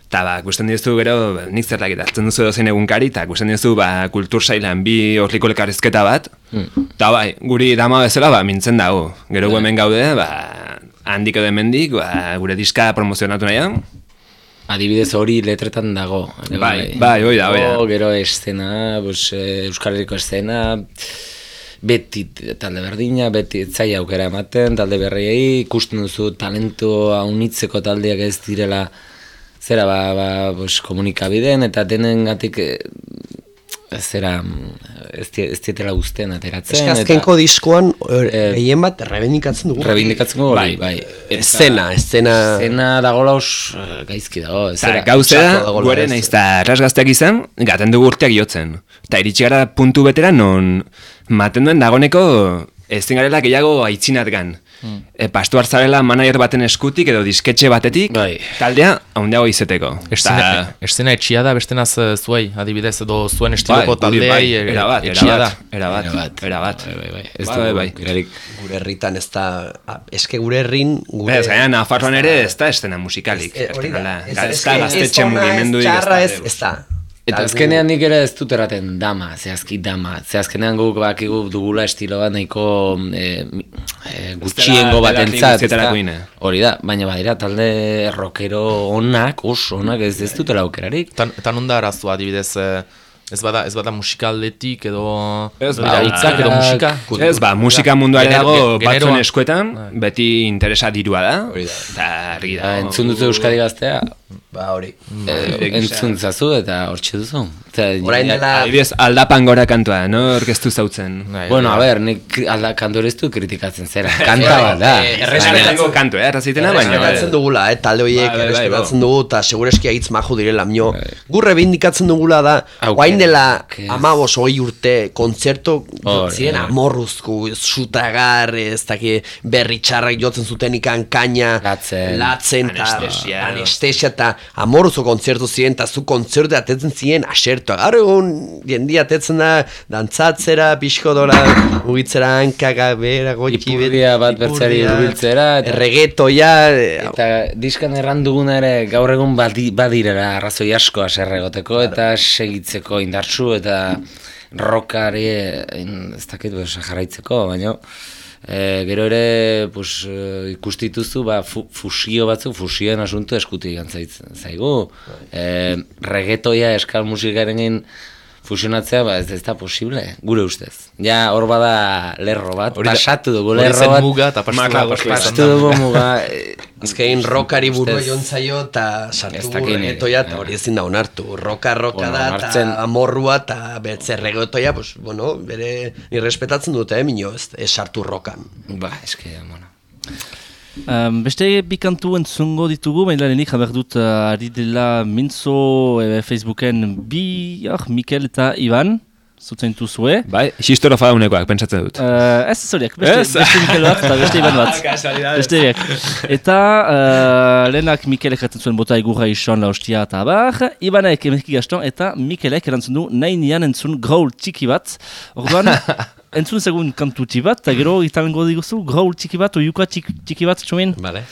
eta ba, gusten dizu gero, ba, nik zer dakit, hartzen duzu dozen egunkari, eta gusten dizu ba, kultur sailan bi horliko elkarrizketa bat, eta bai, guri dama bezala ba, mintzen dago. Gero gu hemen gaude, ba, handik edo hemendik, ba, gure diska promozionatu nahian, adibidez hori letretan dago. ere Bai, bai, hoi da, hoi da. Gero- Gero estena, beti talde berdina, beti etzaia aukera ematen, talde berriei, ikusten duzu talentu haunitzeko taldeak ez direla zera ba, ba pues, komunikabideen eta denengatik eh, zera ez, die- ez dietela guztien ateratzen. Eske eta- azkenko diskoan eh, Eh, gehien bat rebendikatzen dugu. Rebindikatzen hori, bai. Eszena, eszena... Zena dagoela os eh, gaizki dago. zera- gauza da, guere ez. naiz eta errasgazteak izan, gaten dugu urteak jotzen. Eta iritsi gara puntu betera non maten duen dagoneko ezin garela gehiago aitzinat gan. E, pastuar zarela manager baten eskutik edo disketxe batetik Bai. taldea haundeago izeteko. Estena, estena etxia da bestenaz eh, zuei, adibidez, edo zuen Bai, estiloko guri taldeei bai, eh, erabat, etxia da. erabat, erabat, Erabat, erabat. Bai, bai, bai. Ez Bai, bai, bai. Gure herritan ez da... Eske gure herrin... Gure... Ez, gaina Nafarroan ere ez da estena musikalik. Eh, hori da. Estena, Ez- ez, ez da que gaztetxe ez ona, ez mugimendurik. txarra ez, da. ez da. Eta azkenean nik ere ez dut erraten dama, zehazki dama. Ze azkenean guk bakigu dugula estilo bat nahiko e, e, gutxiengo batentzat. Hori da, baina badira talde rockero onak, oso onak ez ez dutela aukerarik. Eta, eta non da arazoa, adibidez, eh, ez bada, ez bada musikaldetik edo... Ez, edo ba, hitzak edo musika. Ez, ba, musika Genero- dago batzuen eskuetan, beti interesa dirua da. Hori da. Eta argi Ba, da. entzun duzu Euskadi gaztea, Ba, hori. e, entzun zazu eta hortxe duzu. Orain dela... Adibidez, aldapan gora kantua, no orkestu zautzen. Bai, Bueno, a bai. ber, nik alda kantor ez du kritikatzen zera. Kanta bat da. Errespetatzen kantu, eh, arrazitena, baina... Errespetatzen dugula, eh, talde horiek Bai, bai, bai, errespetatzen dugu, eta segureski hitz maju direla, mio. Bai. Gu rebindikatzen dugula da, guain dela amabos hoi urte, kontzerto ziren amorruzku, sutagar, ez daki berri txarrak jotzen zuten ikan kaina, Latzen. latzen, Anestesia. Eta amorruzo kontzertu ziren, eta zu kontzertu atetzen ziren asertua. Gaur egun jendia atetzen da, dantzatzera, pixko dora, mugitzera hankaga, bera, gotxi, Ipurdia bat bertzari eta- Reggaetoia, eh, Eta diskan erran duguna ere gaur egun badi, badirela arrazoi asko aserre egoteko eta segitzeko indartsu eta rockari in- ez dakit jarraitzeko, baina e, gero ere pues, e, ikustituzu ba, fu, fusio batzuk, fusioen asuntu eskutik zaigu. E, reggaetoia eskal musikaren fusionatzea ba, ez, ez da posible, gure ustez. Ja hor bada lerro bat, da- pasatu dugu lerro bat. muga eta pastu Marka da, pastu pastu Pastu dugu muga, Azkein rockari burua Ustez- joan zaio eta sartu reggaetoia eta hori ezin da onartu. Roka roka Bueno, da eta amorrua eta betze reggaetoia, pues, bueno, bere irrespetatzen dute, eh, minio, ez, ez sartu rokan. Ba, eske, bueno. Um, beste bi kantu entzungo ditugu, baina lehenik haber dut uh, ari dela Mintzo eh, Facebooken bi, ah, Mikel eta Ivan, zutzen zue. Bai, xistoro fadaunekoak, pentsatzen dut. Uh, ez horiek, beste, Ez? beste Mikel bat eta beste Ivan bat. beste. Eta uh, lehenak Mikelek erraten zuen bota egurra ison laustia eta abar, Ivanek emerki gaston eta Mikelek erantzun du nahi nian entzun graul txiki bat. Orduan, entzun segun kantu bat, eta gero italengo diguzu, graul txiki bat, oiuka txiki, bat, txumin. Vale.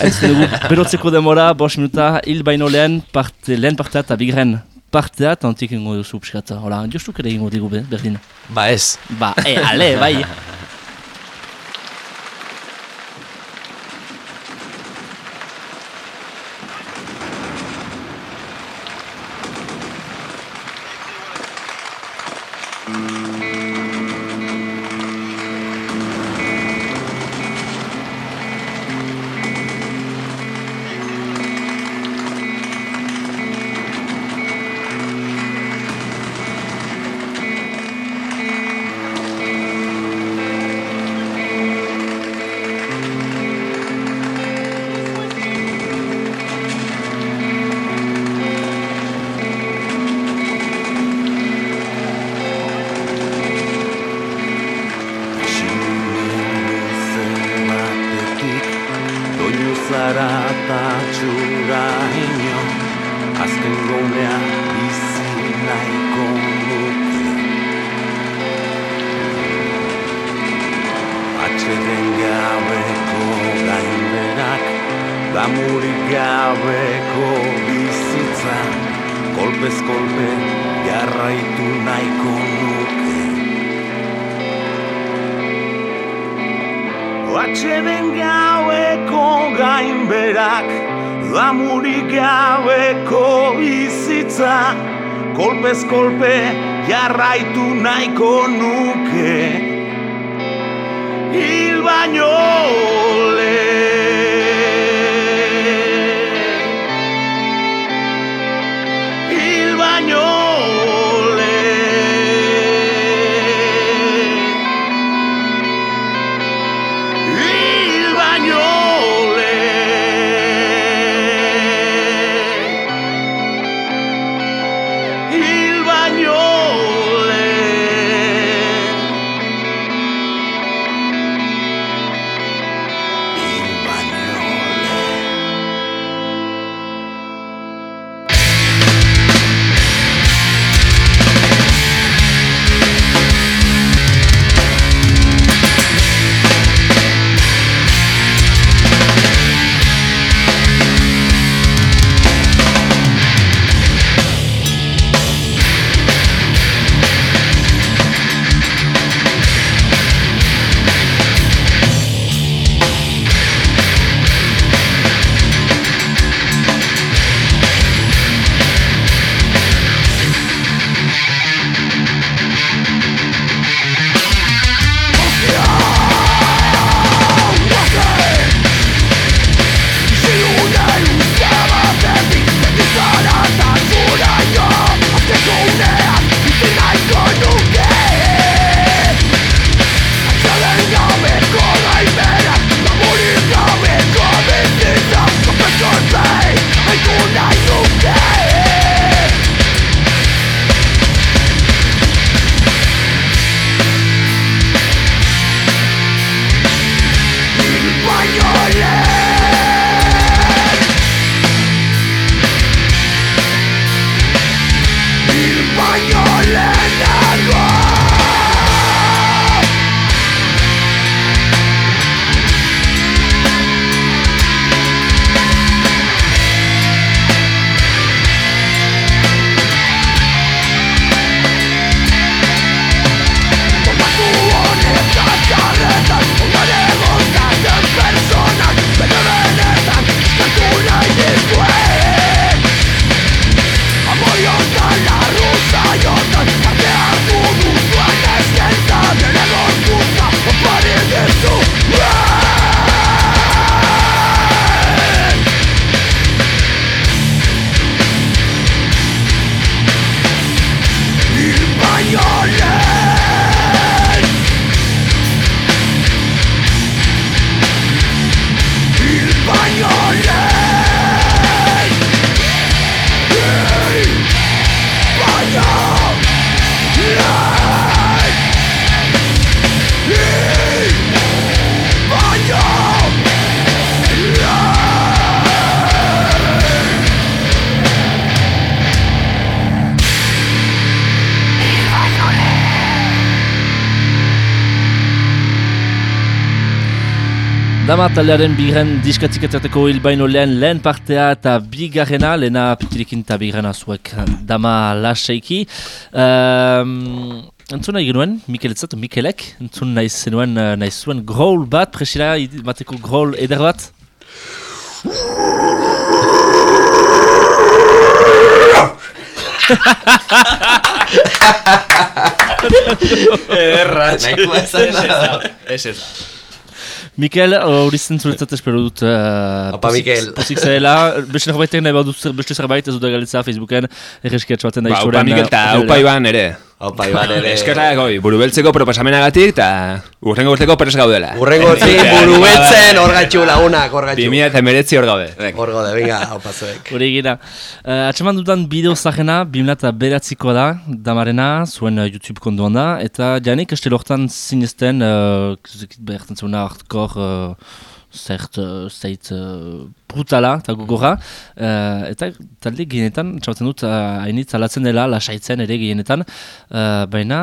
Entzun dugu, berotzeko demora, bos minuta, hil baino lehen, parte, lehen partea eta bigren partea, eta antik ingo duzu pixkat. Hola, jostuk ere ingo digu be, berdin. Ba ez. Ba, e, ale, bai. Dama taldearen bigarren diskatik aterteko hil baino lehen lehen partea eta bigarrena, lehena pitilikin eta bigarrena zuek dama laseiki. Um, entzun nahi genuen, Mikeletzat, Mikelek, entzun nahi zenuen, eh, nahi zuen growl bat, presila bateko growl eder bat? Erra, nahikoa ezan da. Ez ez. Mikel, hori zen zuretzat espero dut. Uh, Opa, Mikel. Pozik zarela, beste nahi badut zer- beste zerbait ez dut galitza Facebooken, erreskiatxo baten da Ba, upa Mikel eta upa Iban ere. Opa, Iban ere. Eskerra goi, buru beltzeko proposamenagatik eta urrengo urteko pres gaudela. Urrengo zin, buru betzen, orgatxu lagunak, orgatxu. 2000 eta emeretzi hor gaude. Hor gode, venga, opa zuek. Hori egira. Uh, Atxeman dudan bideo zahena, 2000 beratzikoa da, damarena, zuen uh, YouTube konduan da, eta janik este lortan zinezten, uh, behertzen zuena hardcore, uh, zert, zait uh, brutala eta gogorra, uh, eta talde gehienetan, txabatzen dut, uh, hainitz alatzen dela, lasaitzen ere gehienetan, uh, baina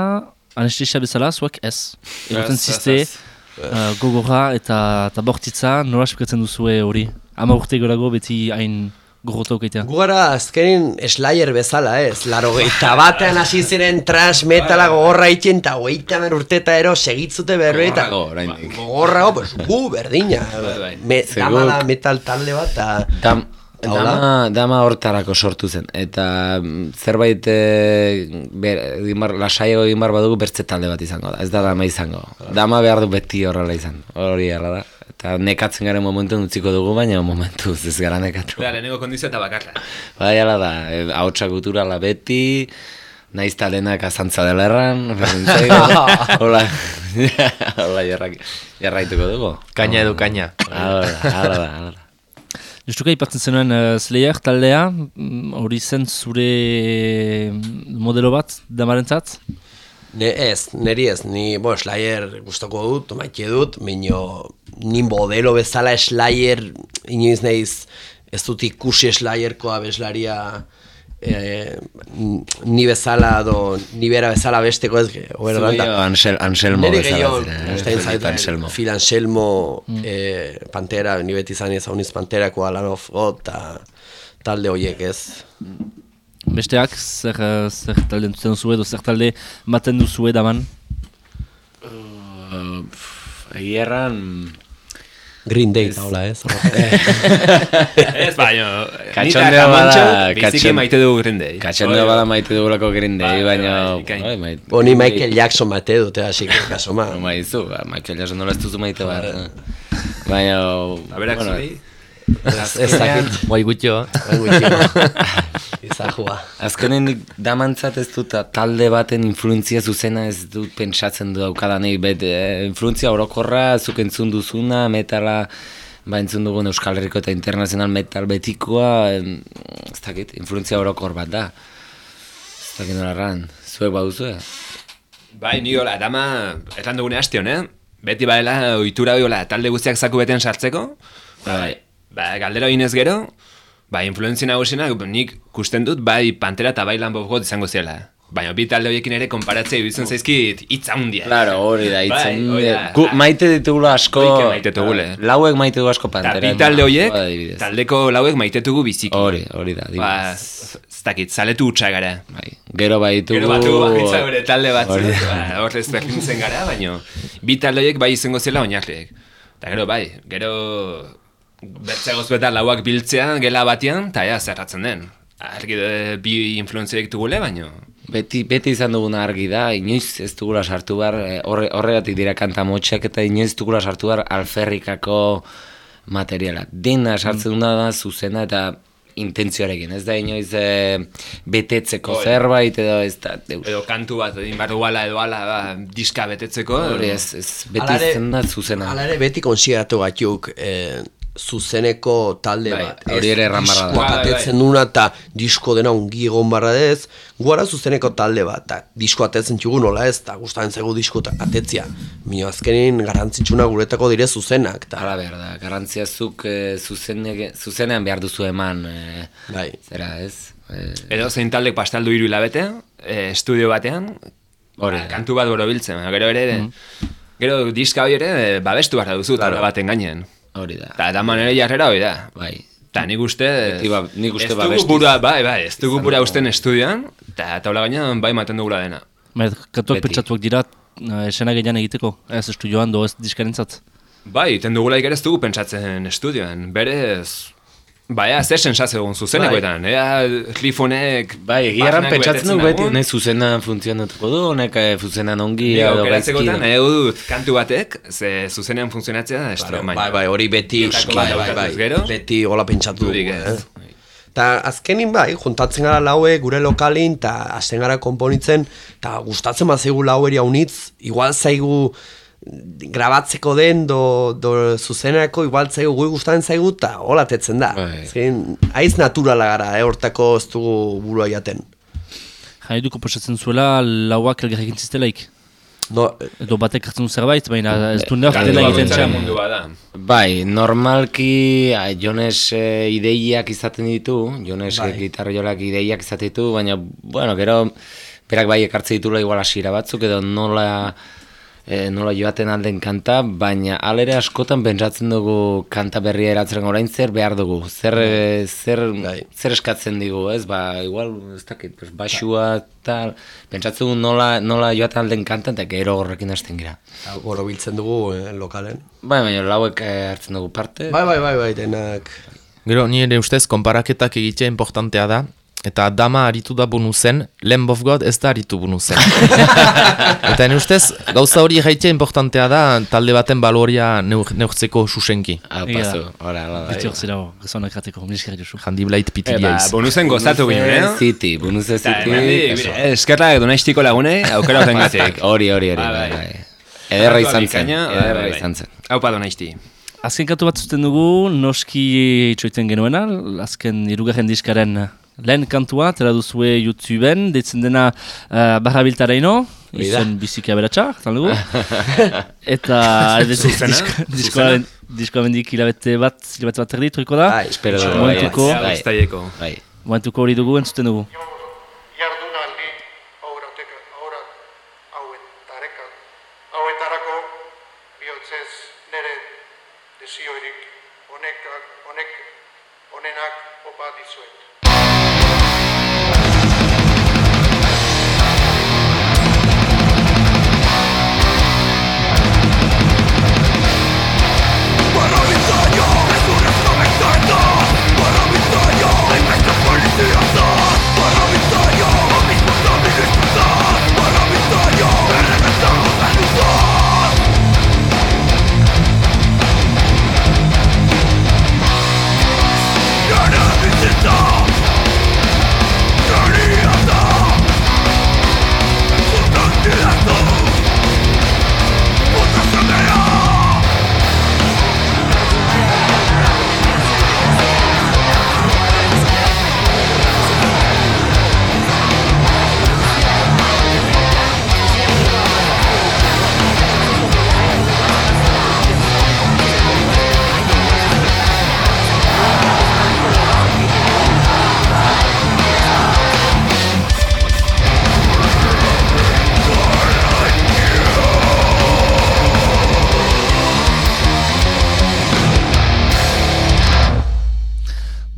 anestesia bezala, zuek ez. Egoten ziste, uh, gogorra eta, eta bortitza, nola esplikatzen duzue hori? Ama urte gorago beti hain gogorta ukaitea. Gu gara azkenin Slayer bezala, ez? Laro gehieta batean hasi ziren trash metala gogorra itxen, eta hogeita mer urteta ero segitzute berbe, eta Gogorrago, pues gu berdina. bai. Me, Ze dama da guk- metal talde bat, eta? Dama, dama hortarako sortu zen, eta mm, zerbait e, ber, egin bar, lasaiago egin bar badugu bertze talde bat izango da, ez da dama izango. Dama behar du beti horrela izan, hori hala da. Eta nekatzen garen momentu utziko dugu, baina momentu ez gara nekatu. Da, lehenengo kondizio eta bakarra. Bai, hala da, e, ahotsa guturala beti, naiz talenak azantza dela erran, hola, hola jarraituko dugu. Kaina edu kaina. Hala da, hala da. Justuka ipatzen zenuen uh, Slayer taldea, mm, hori zen zure mm, modelo bat, damarentzat? Ne, ez, neri ez, ni, bo, Slayer gustoko dut, maite dut, minio, ni modelo bezala Slayer, inoiz naiz, ez dut ikusi Slayerko abeslaria, eh, ni bezala, do, ni bera bezala besteko ez, ge, ober Zu da. gehiago Ansel, Anselmo Neri bezala gehiago, zira, eh? Anselmo. Phil Anselmo, eh, Pantera, ni beti izan ezauniz Panterako Alan of God, eta talde horiek ez. Besteak, zer, zer talde entzuten duzu edo zer talde maten duzu daman? Uh, Egia erran, Green Day, taula ez. Ez, baina, Katxondeo bada, biziki katxon- maite dugu Green Day. katxondeo bada maite dugulako Green Day, Bai, baina... bai, ikain. bai, maite- ni Michael Jackson mate dute, hasi que kaso ma. No maizu, ba, Michael Jackson nola ez duzu maite behar. eh. Baina... A berak bueno, zuri. Ez, dakit. Guai gutxo. Bai gutxi. Izajua. Azkenen damantzat ez dut talde baten influentzia zuzena ez dut pentsatzen du daukadanei, bet eh, influentzia orokorra, zuk entzun duzuna, metala, ba entzun dugun Euskal Herriko eta internazional metal betikoa, em, ez dakit, influentzia orokor bat da. Ez dakit nola erran, zuek baduzue? Bai, ni hola, dama, erran dugune hastion, eh? Beti baela, ohitura hori hola, talde guztiak zaku beten sartzeko. Bai, ba, galdera hori ez gero, ba, influenzia nagusienak nik kusten dut, bai, Pantera eta bai Lamb of God izango zela. Baina bi talde horiekin ere konparatzea iruditzen zaizkit hitza hundia. Claro, hori da, itzen. Bai. Gu, maite ditugula asko... Maite ditugule. Lauek maite dugu asko pantera. bi talde horiek, taldeko lauek maitetugu biziki. Hori, hori da, Ba, ez dakit, zaletu utxa gara. Bai. Gero bai ditugu... Gero batu bakoitza gure talde bat, Hori ba, hor ez berdintzen gara, baina bi talde horiek bai izango zela oinarriek. Eta gero bai, gero bertzegoz beta lauak biltzea gela batean, eta ea zerratzen den. Argi de, bi influenziak dugule, baina... Beti, beti izan duguna argi da, inoiz ez dugula sartu behar, eh, horre, horregatik dira kanta motxak eta inoiz dugula sartu behar alferrikako materiala. Dena sartzen duna da zuzena eta intentzioarekin, ez da inoiz e, betetzeko Hori. zerbait edo ez da, deus. Edo kantu bat, egin behar duala edo ala, ba, diska betetzeko. Hori ez, ez beti Hala ere- izan da zuzena. Hala ere beti konsideratu gatiuk eh, zuzeneko talde Bai, bat. hori ere erran barra da. Bai, bai. atetzen duna eta disko dena ongi egon barra ez, guara zuzeneko talde bat, eta disko atetzen txugu nola ez, eta gustatzen zaigu disko ta- atetzia. Mino azkenin garantzitsuna guretako dire zuzenak, eta Hala behar da, garantzia zuk e, zuzenek, zuzenean behar duzu eman, e, bai. zera ez? E, Edo zein taldek pastaldu hiru hilabete, e, estudio batean, Hori ba, kantu bat borobiltzen, gero ere, gero diska hori ere, babestu behar duzu talde baten gainen. Hori da. Eta daman ere jarrera hori da. Bai. Eta nik uste... Beti ba- nik uste babestuz. burua, bai, bai, ez dugu bura usten estudioan, eta taula gainean bai maten dugula dena. Beti. pentsatuak dira uh, esena gehiago egiteko, ez estudioan do ez diskarentzat. Bai, iten dugula ere ez dugu pentsatzen estudioan, berez... Bai, zer sensazio egun zuzenekoetan, ea rifonek... Bai, egiarran barnak pentsatzen du beti, nahi zuzenan funtzionatuko du, honek eh, zuzenan ongi, aukeratzekotan, gaizki. nahi dut kantu batek, ze zuzenean funtzionatzea da estro, Bai, bai, hori beti, bai, bai, bai, beti hola pentsatu dugu, eh? Eta azkenin bai, juntatzen gara laue gure lokalin, eta hasten gara konponitzen, eta gustatzen bat zaigu laueri haunitz, igual zaigu grabatzeko den, do, do zuzenako, igual zaigu gui gustatzen zaigu, eta hola tetzen da. Bai. Azkenin, aiz naturala gara, eh, hortako ez dugu burua jaten. Jai du komposatzen zuela lauak elgarrekin ziztelaik. No, Edo batek hartzen zerbait, baina ez du Kantu dela egiten txan. Bai, normalki a, Jones e, ideiak izaten ditu, Jones Bai. gitarriolak ideiak izaten ditu, baina, bueno, gero, berak bai ekartze ditula igual hasiera batzuk, edo nola, e, nola joaten alden kanta, baina alere askotan pentsatzen dugu kanta berria eratzen orain zer behar dugu, zer, e, zer, Bai. zer eskatzen digu, ez, ba, igual, ez dakit, pues, basua, tal, pentsatzen dugu nola, nola joaten alden kanta, eta gero horrekin hasten gira. goro biltzen dugu eh, lokalen. Bai, baina lauek eh, hartzen dugu parte. Bai, bai, bai, bai, denak Gero, ni ere ustez, konparaketak egitea importantea da, eta dama aritu da bonuzen, Lamb of God ez da aritu bonuzen. eta ene ustez, gauza hori gaitea importantea da, talde baten baloria neur, neurtzeko susenki. Ah, paso, da. ora, hala da. Beti hor zera hor, gizonak rateko, miliskera josu. Handi blait E, pitilia ba, iz. bonuzen gozatu ginen, eh? Eta, City. eman eso. di, eskerrak donaistiko lagune, aukera horren gatik. Hori, hori, hori, Bai, bai, bai. bai. Ederra izan zen, bai, ederra bai. izan zen. Haupa donaisti. Azken kantu bat zuten dugu, noski itxoiten genuena, azken irugarren diskaren lehen kantua, tera duzue YouTubeen, deitzen dena uh, barra biltaraino, Hori da. izen biziki aberatxa, tan dugu. Eta disko- diskoaren diskoa mendik hilabete bat, hilabete bat erdi, turiko da. Bai, Espero Momentuko, bai. Uztaieko. Bai. momentuko hori dugu, entzuten dugu.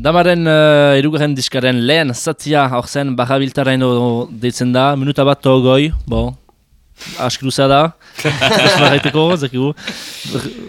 Damaren uh, irugarren diskaren lehen zatia hor zen barra biltaraino deitzen da, minuta bat togoi, bo, aski luzea da, esmarraiteko, zekigu.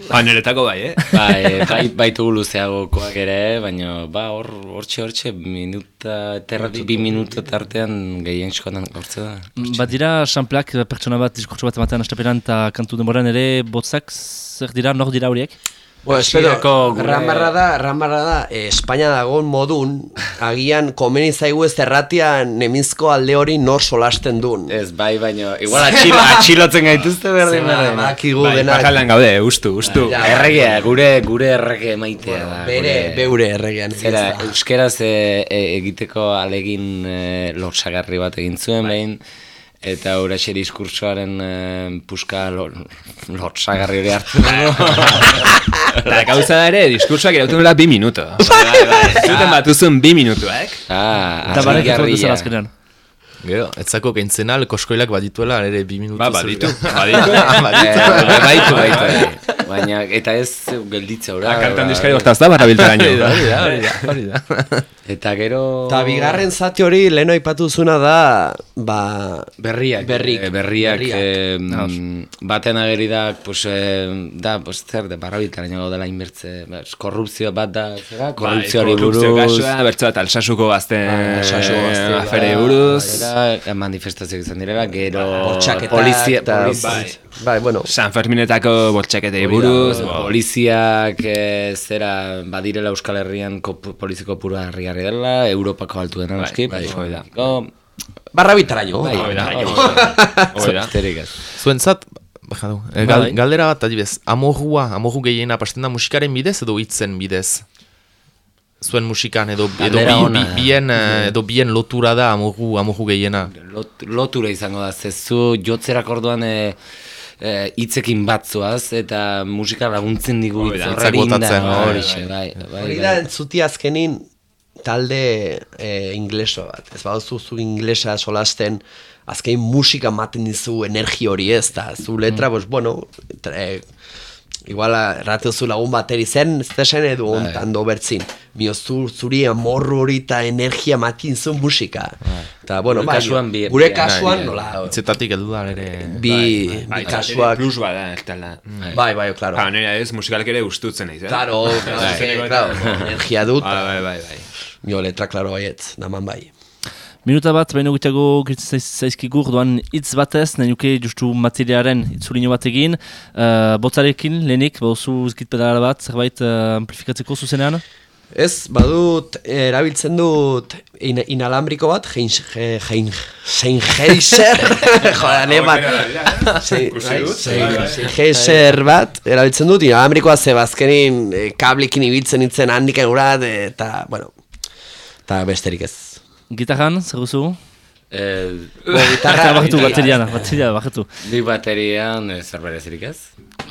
Ha, niretako bai, eh? Bai, bai, baitu luzeagokoak ere, baina ba, hor, hortxe, hortxe, minuta, terrati bi minutu tartean gehien skotan gortze da. Bat dira, xamplak pertsona bat diskurtso bat ematean astaperan eta kantu denboran ere, botzak zer dira, nor dira horiek? Bueno, espero, gure- ramarra da, ramarra da, eh, Espainia dagoen modun, agian komeni zaigu ez erratian nemizko alde hori nor solasten duen. Ez, bai, baina, igual atxil, atxilotzen gaituzte berdin berdin. Bakigu Bai, denak, gaude, ustu, ustu. Ja. Erregea, gure, gure errege maitea da. bere, gure- beure erregean. Zera, euskeraz e, e, egiteko alegin e, lotsagarri bat egin zuen behin, eta horaxe diskursoaren e, puska lo, lotsagarri hori hartu dugu. Eta gauza da ere, diskursoak irauten dela bi minuto. Zuten bat uzun bi minutuak. Ah, Eta barek ez harrigarria. dut azkenean. Gero, etzako gaintzena, koskoilak badituela, ere bi minutu. Ba, zer- baditu, Eh, baditu. Bai. Baina, eta ez gelditza. Akartan diskari hortaz da, barra biltaraino. Hori da, hori da, hori da, hori da. Eta gero... Eta bigarren zati hori lehen aipatu zuna da, ba, Berriak, Berrik. eh, berriak, Berriak. eh, mm, baten ageri da, pues, eh, da, pues, zer, de barrabiltaren gaudela inbertze, pues, korrupzio bat da, zera, korrupzioari buruz, Korrupzio kasua, bertzo bat alsasuko gazten Ah, Alsasuko gazte, afere bai, buruz. Era, manifestazioak izan direla, gero polizia, polizia, bai, bueno, San Ferminetako bortxaketei buruz. bo. poliziak eh, zera badirela Euskal Herrian kopu, poliziko pura harrigarri dela, Europako altu dena noski, bai, barra bai, Hori da, hori hori da. Besterik ez. Zuentzat, baja du, eh, gal, Bai. galdera bat adibez, amorrua, amorru gehiena pasten da musikaren bidez edo hitzen bidez? Zuen musikan edo, edo bi, ona. bi, bien, eh, edo bien lotura da amorru, amorru gehiena. Lot, lotura izango da, zezu jotzerak orduan e, e, hitzekin batzuaz, eta musika laguntzen digu Hori da, hitz hitzak horrekin da, botatzen, bai, bai, bai, Hori bai. da entzuti azkenin talde eh, ingleso bat. Ez baduzu zu inglesa solasten, azkein musika ematen dizu energi hori ez, eta zu letra, pues, bueno, tra, eh, igual erratu zu lagun bateri zen, zezen edo ontan do bertzin. Mio zu, zuri amorru hori eta energia matin zuen musika. Eta, bueno, Gure bai, kasuan bi- gure kasuan, bai, nola, Hitzetatik heldu da ere... bi, Bai, bi kasuak, Plus bada, ez dela. bai, bai, klaro. Ba, nire ez musikalak ere ustutzen naiz, eh? Claro, claro, claro, energia dut, Bai, bai, bai, bai. mio letra klaro baietz, naman bai. Minuta bat, baino gutiago zaizkigu, orduan hitz batez, nahi nuke justu materiaren itzulino bat egin, uh, botzarekin, lehenik, bauzu izkit pedala bat, zerbait uh, amplifikatzeko zuzenean? Ez, badut, eh, erabiltzen dut in, inalambriko bat, hein, hein, hein, heiser, joda, neman, heiser bat, erabiltzen dut, inalambrikoa ze bazkenin eh, kablekin ibiltzen nintzen handik egurat, eta, bueno, eta besterik ez. Gitarran, zer guzu? Eh, Bo, gitarra, Gitarra bajetu, gitarra. bateriana, bateria bajetu. Bi baterian eh, zer berezirik ez?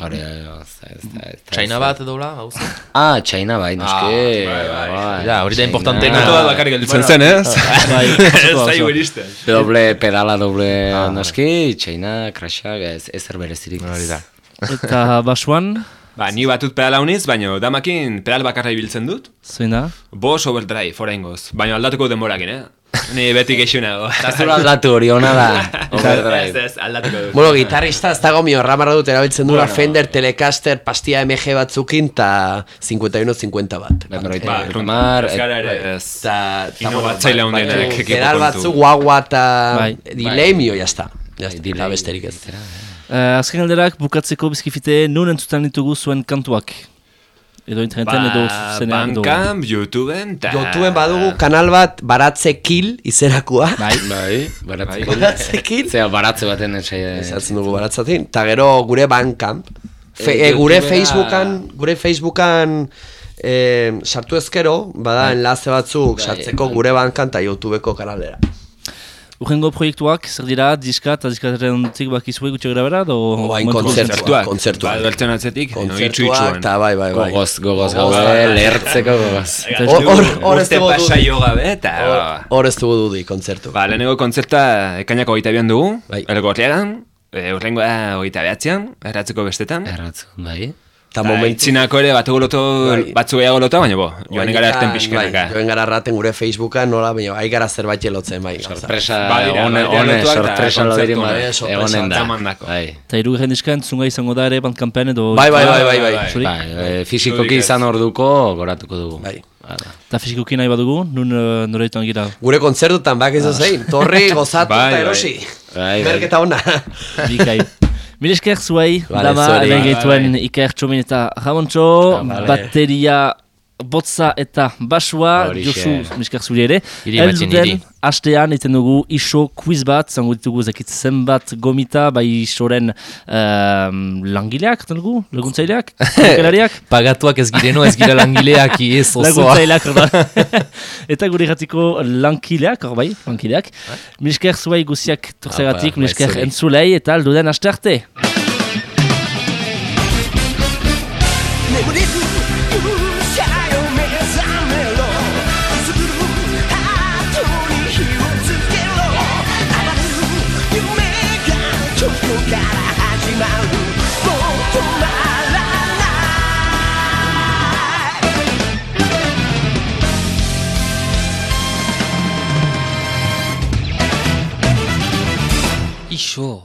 Hore, ez ez ez da. Txaina bat edo la, hauza. Ah, Txaina bai, noske. Ja, hori da importanteena. Moto bat bakarrik gelditzen zen, ez? Bai, Ez zaigu iristen. Doble, pedala doble noski, Txaina, krasak, ez, ez zer berezirik. Hori da. Eta basuan, Ba, ni batut pedala uniz, baina damakin pedal bakarra ibiltzen dut. zein da? Boss overdrive, oraingoz. Baina aldatuko denborakin, eh? Ni beti geixu nago. Eta zura aldatu hori hona da, overdrive. Ez, ez, aldatuko dut. Bueno, gitarrista ez dago mio ramarra dut erabiltzen dura Fender Telecaster pastia MG batzukin eta 51-50 bat. Bai, Ba. Ta, ta, Inovatzaile bueno, bai, handienak bai, ekipo Pedal batzuk guagua eta Bai. delay mio, jazta. Jazta, eta besterik ez. Uh, azken galderak bukatzeko bizkifite nun entzuten ditugu zuen kantuak? Edo interneten edo zuzenean edo... Bankam, YouTubeen, ta... Youtubeen badugu kanal bat baratze kill izerakoa. Bai, bai, baratze. baratze kill. Zea, baratze baten etxe. Ezartzen dugu baratzatin. Ta gero gure Bandcamp. Fe, e, gure YouTubera- Facebookan, gure Facebookan eh, sartu ezkero, bada enlace batzuk Bai, sartzeko bai. gure Bandcamp eta YouTubeko kanalera. Urrengo proiektuak, zer dira, diska eta diskataren ontik bakizue gutxo grabera, edo... Oain momentu kontzertua, Kontzertuak. kontzertua. Ba, atzetik, itxuan. eta bai, bai, bai. Gogoz, gogoz gaude, lehertzeko gogoz. Hor- ez dugu pasa dudi. jo gabe, eta... Hor- ez dugu dudi kontzertu. Ba, lehenengo kontzerta ekainako hogeita bian dugu, Bai. elgorlean, e, urrengoa hogeita behatzean, erratzeko bestetan. Erratzu, bai. Momentu... itzinako ere bat loto, Bai. batzu gehiago loto, baina bo, joan gara erten Bai, pixkanaka. joan gara raten gure Facebookan, nola, baina bai gara zerbait elotzen, bai. gauza. Sorpresa, Ba, one, ba, one, lotuak eta sorpresa lo diri kontzertu, ma, eh, sorpresa, egonen da. Bai. Eta irugarren diska entzunga izango da ere bandkampen edo... Bai, bai, bai, bai, bai. Zuri? Bai, eh, fizikoki izan orduko goratuko dugu. Bai. Eta fizikoki nahi badugu, nun uh, noreitan gira. Gure kontzertutan bak ez zein, torri, gozatu Bai, eta bai. erosi. Bai, bai. Merketa ona. Bikai. Mil esker zuei, Vale, dama, hemen gehituen Iker Txomin eta Ramontxo, Vale. bateria, botza eta basua. Josu, miskar zuri ere. Elduden hiri. Astean iten dugu iso quiz bat, zango ditugu zekit zenbat gomita, bai isoren um, langileak, tan dugu, laguntzaileak, kalariak, Pagatuak ez gireno, ez gira langileak ez osoa. laguntzaileak, orda. eta gure jatiko lankileak, hor bai, lankileak. Misker zuei guziak torzegatik, zuri. entzulei eta alduden aste arte. 一生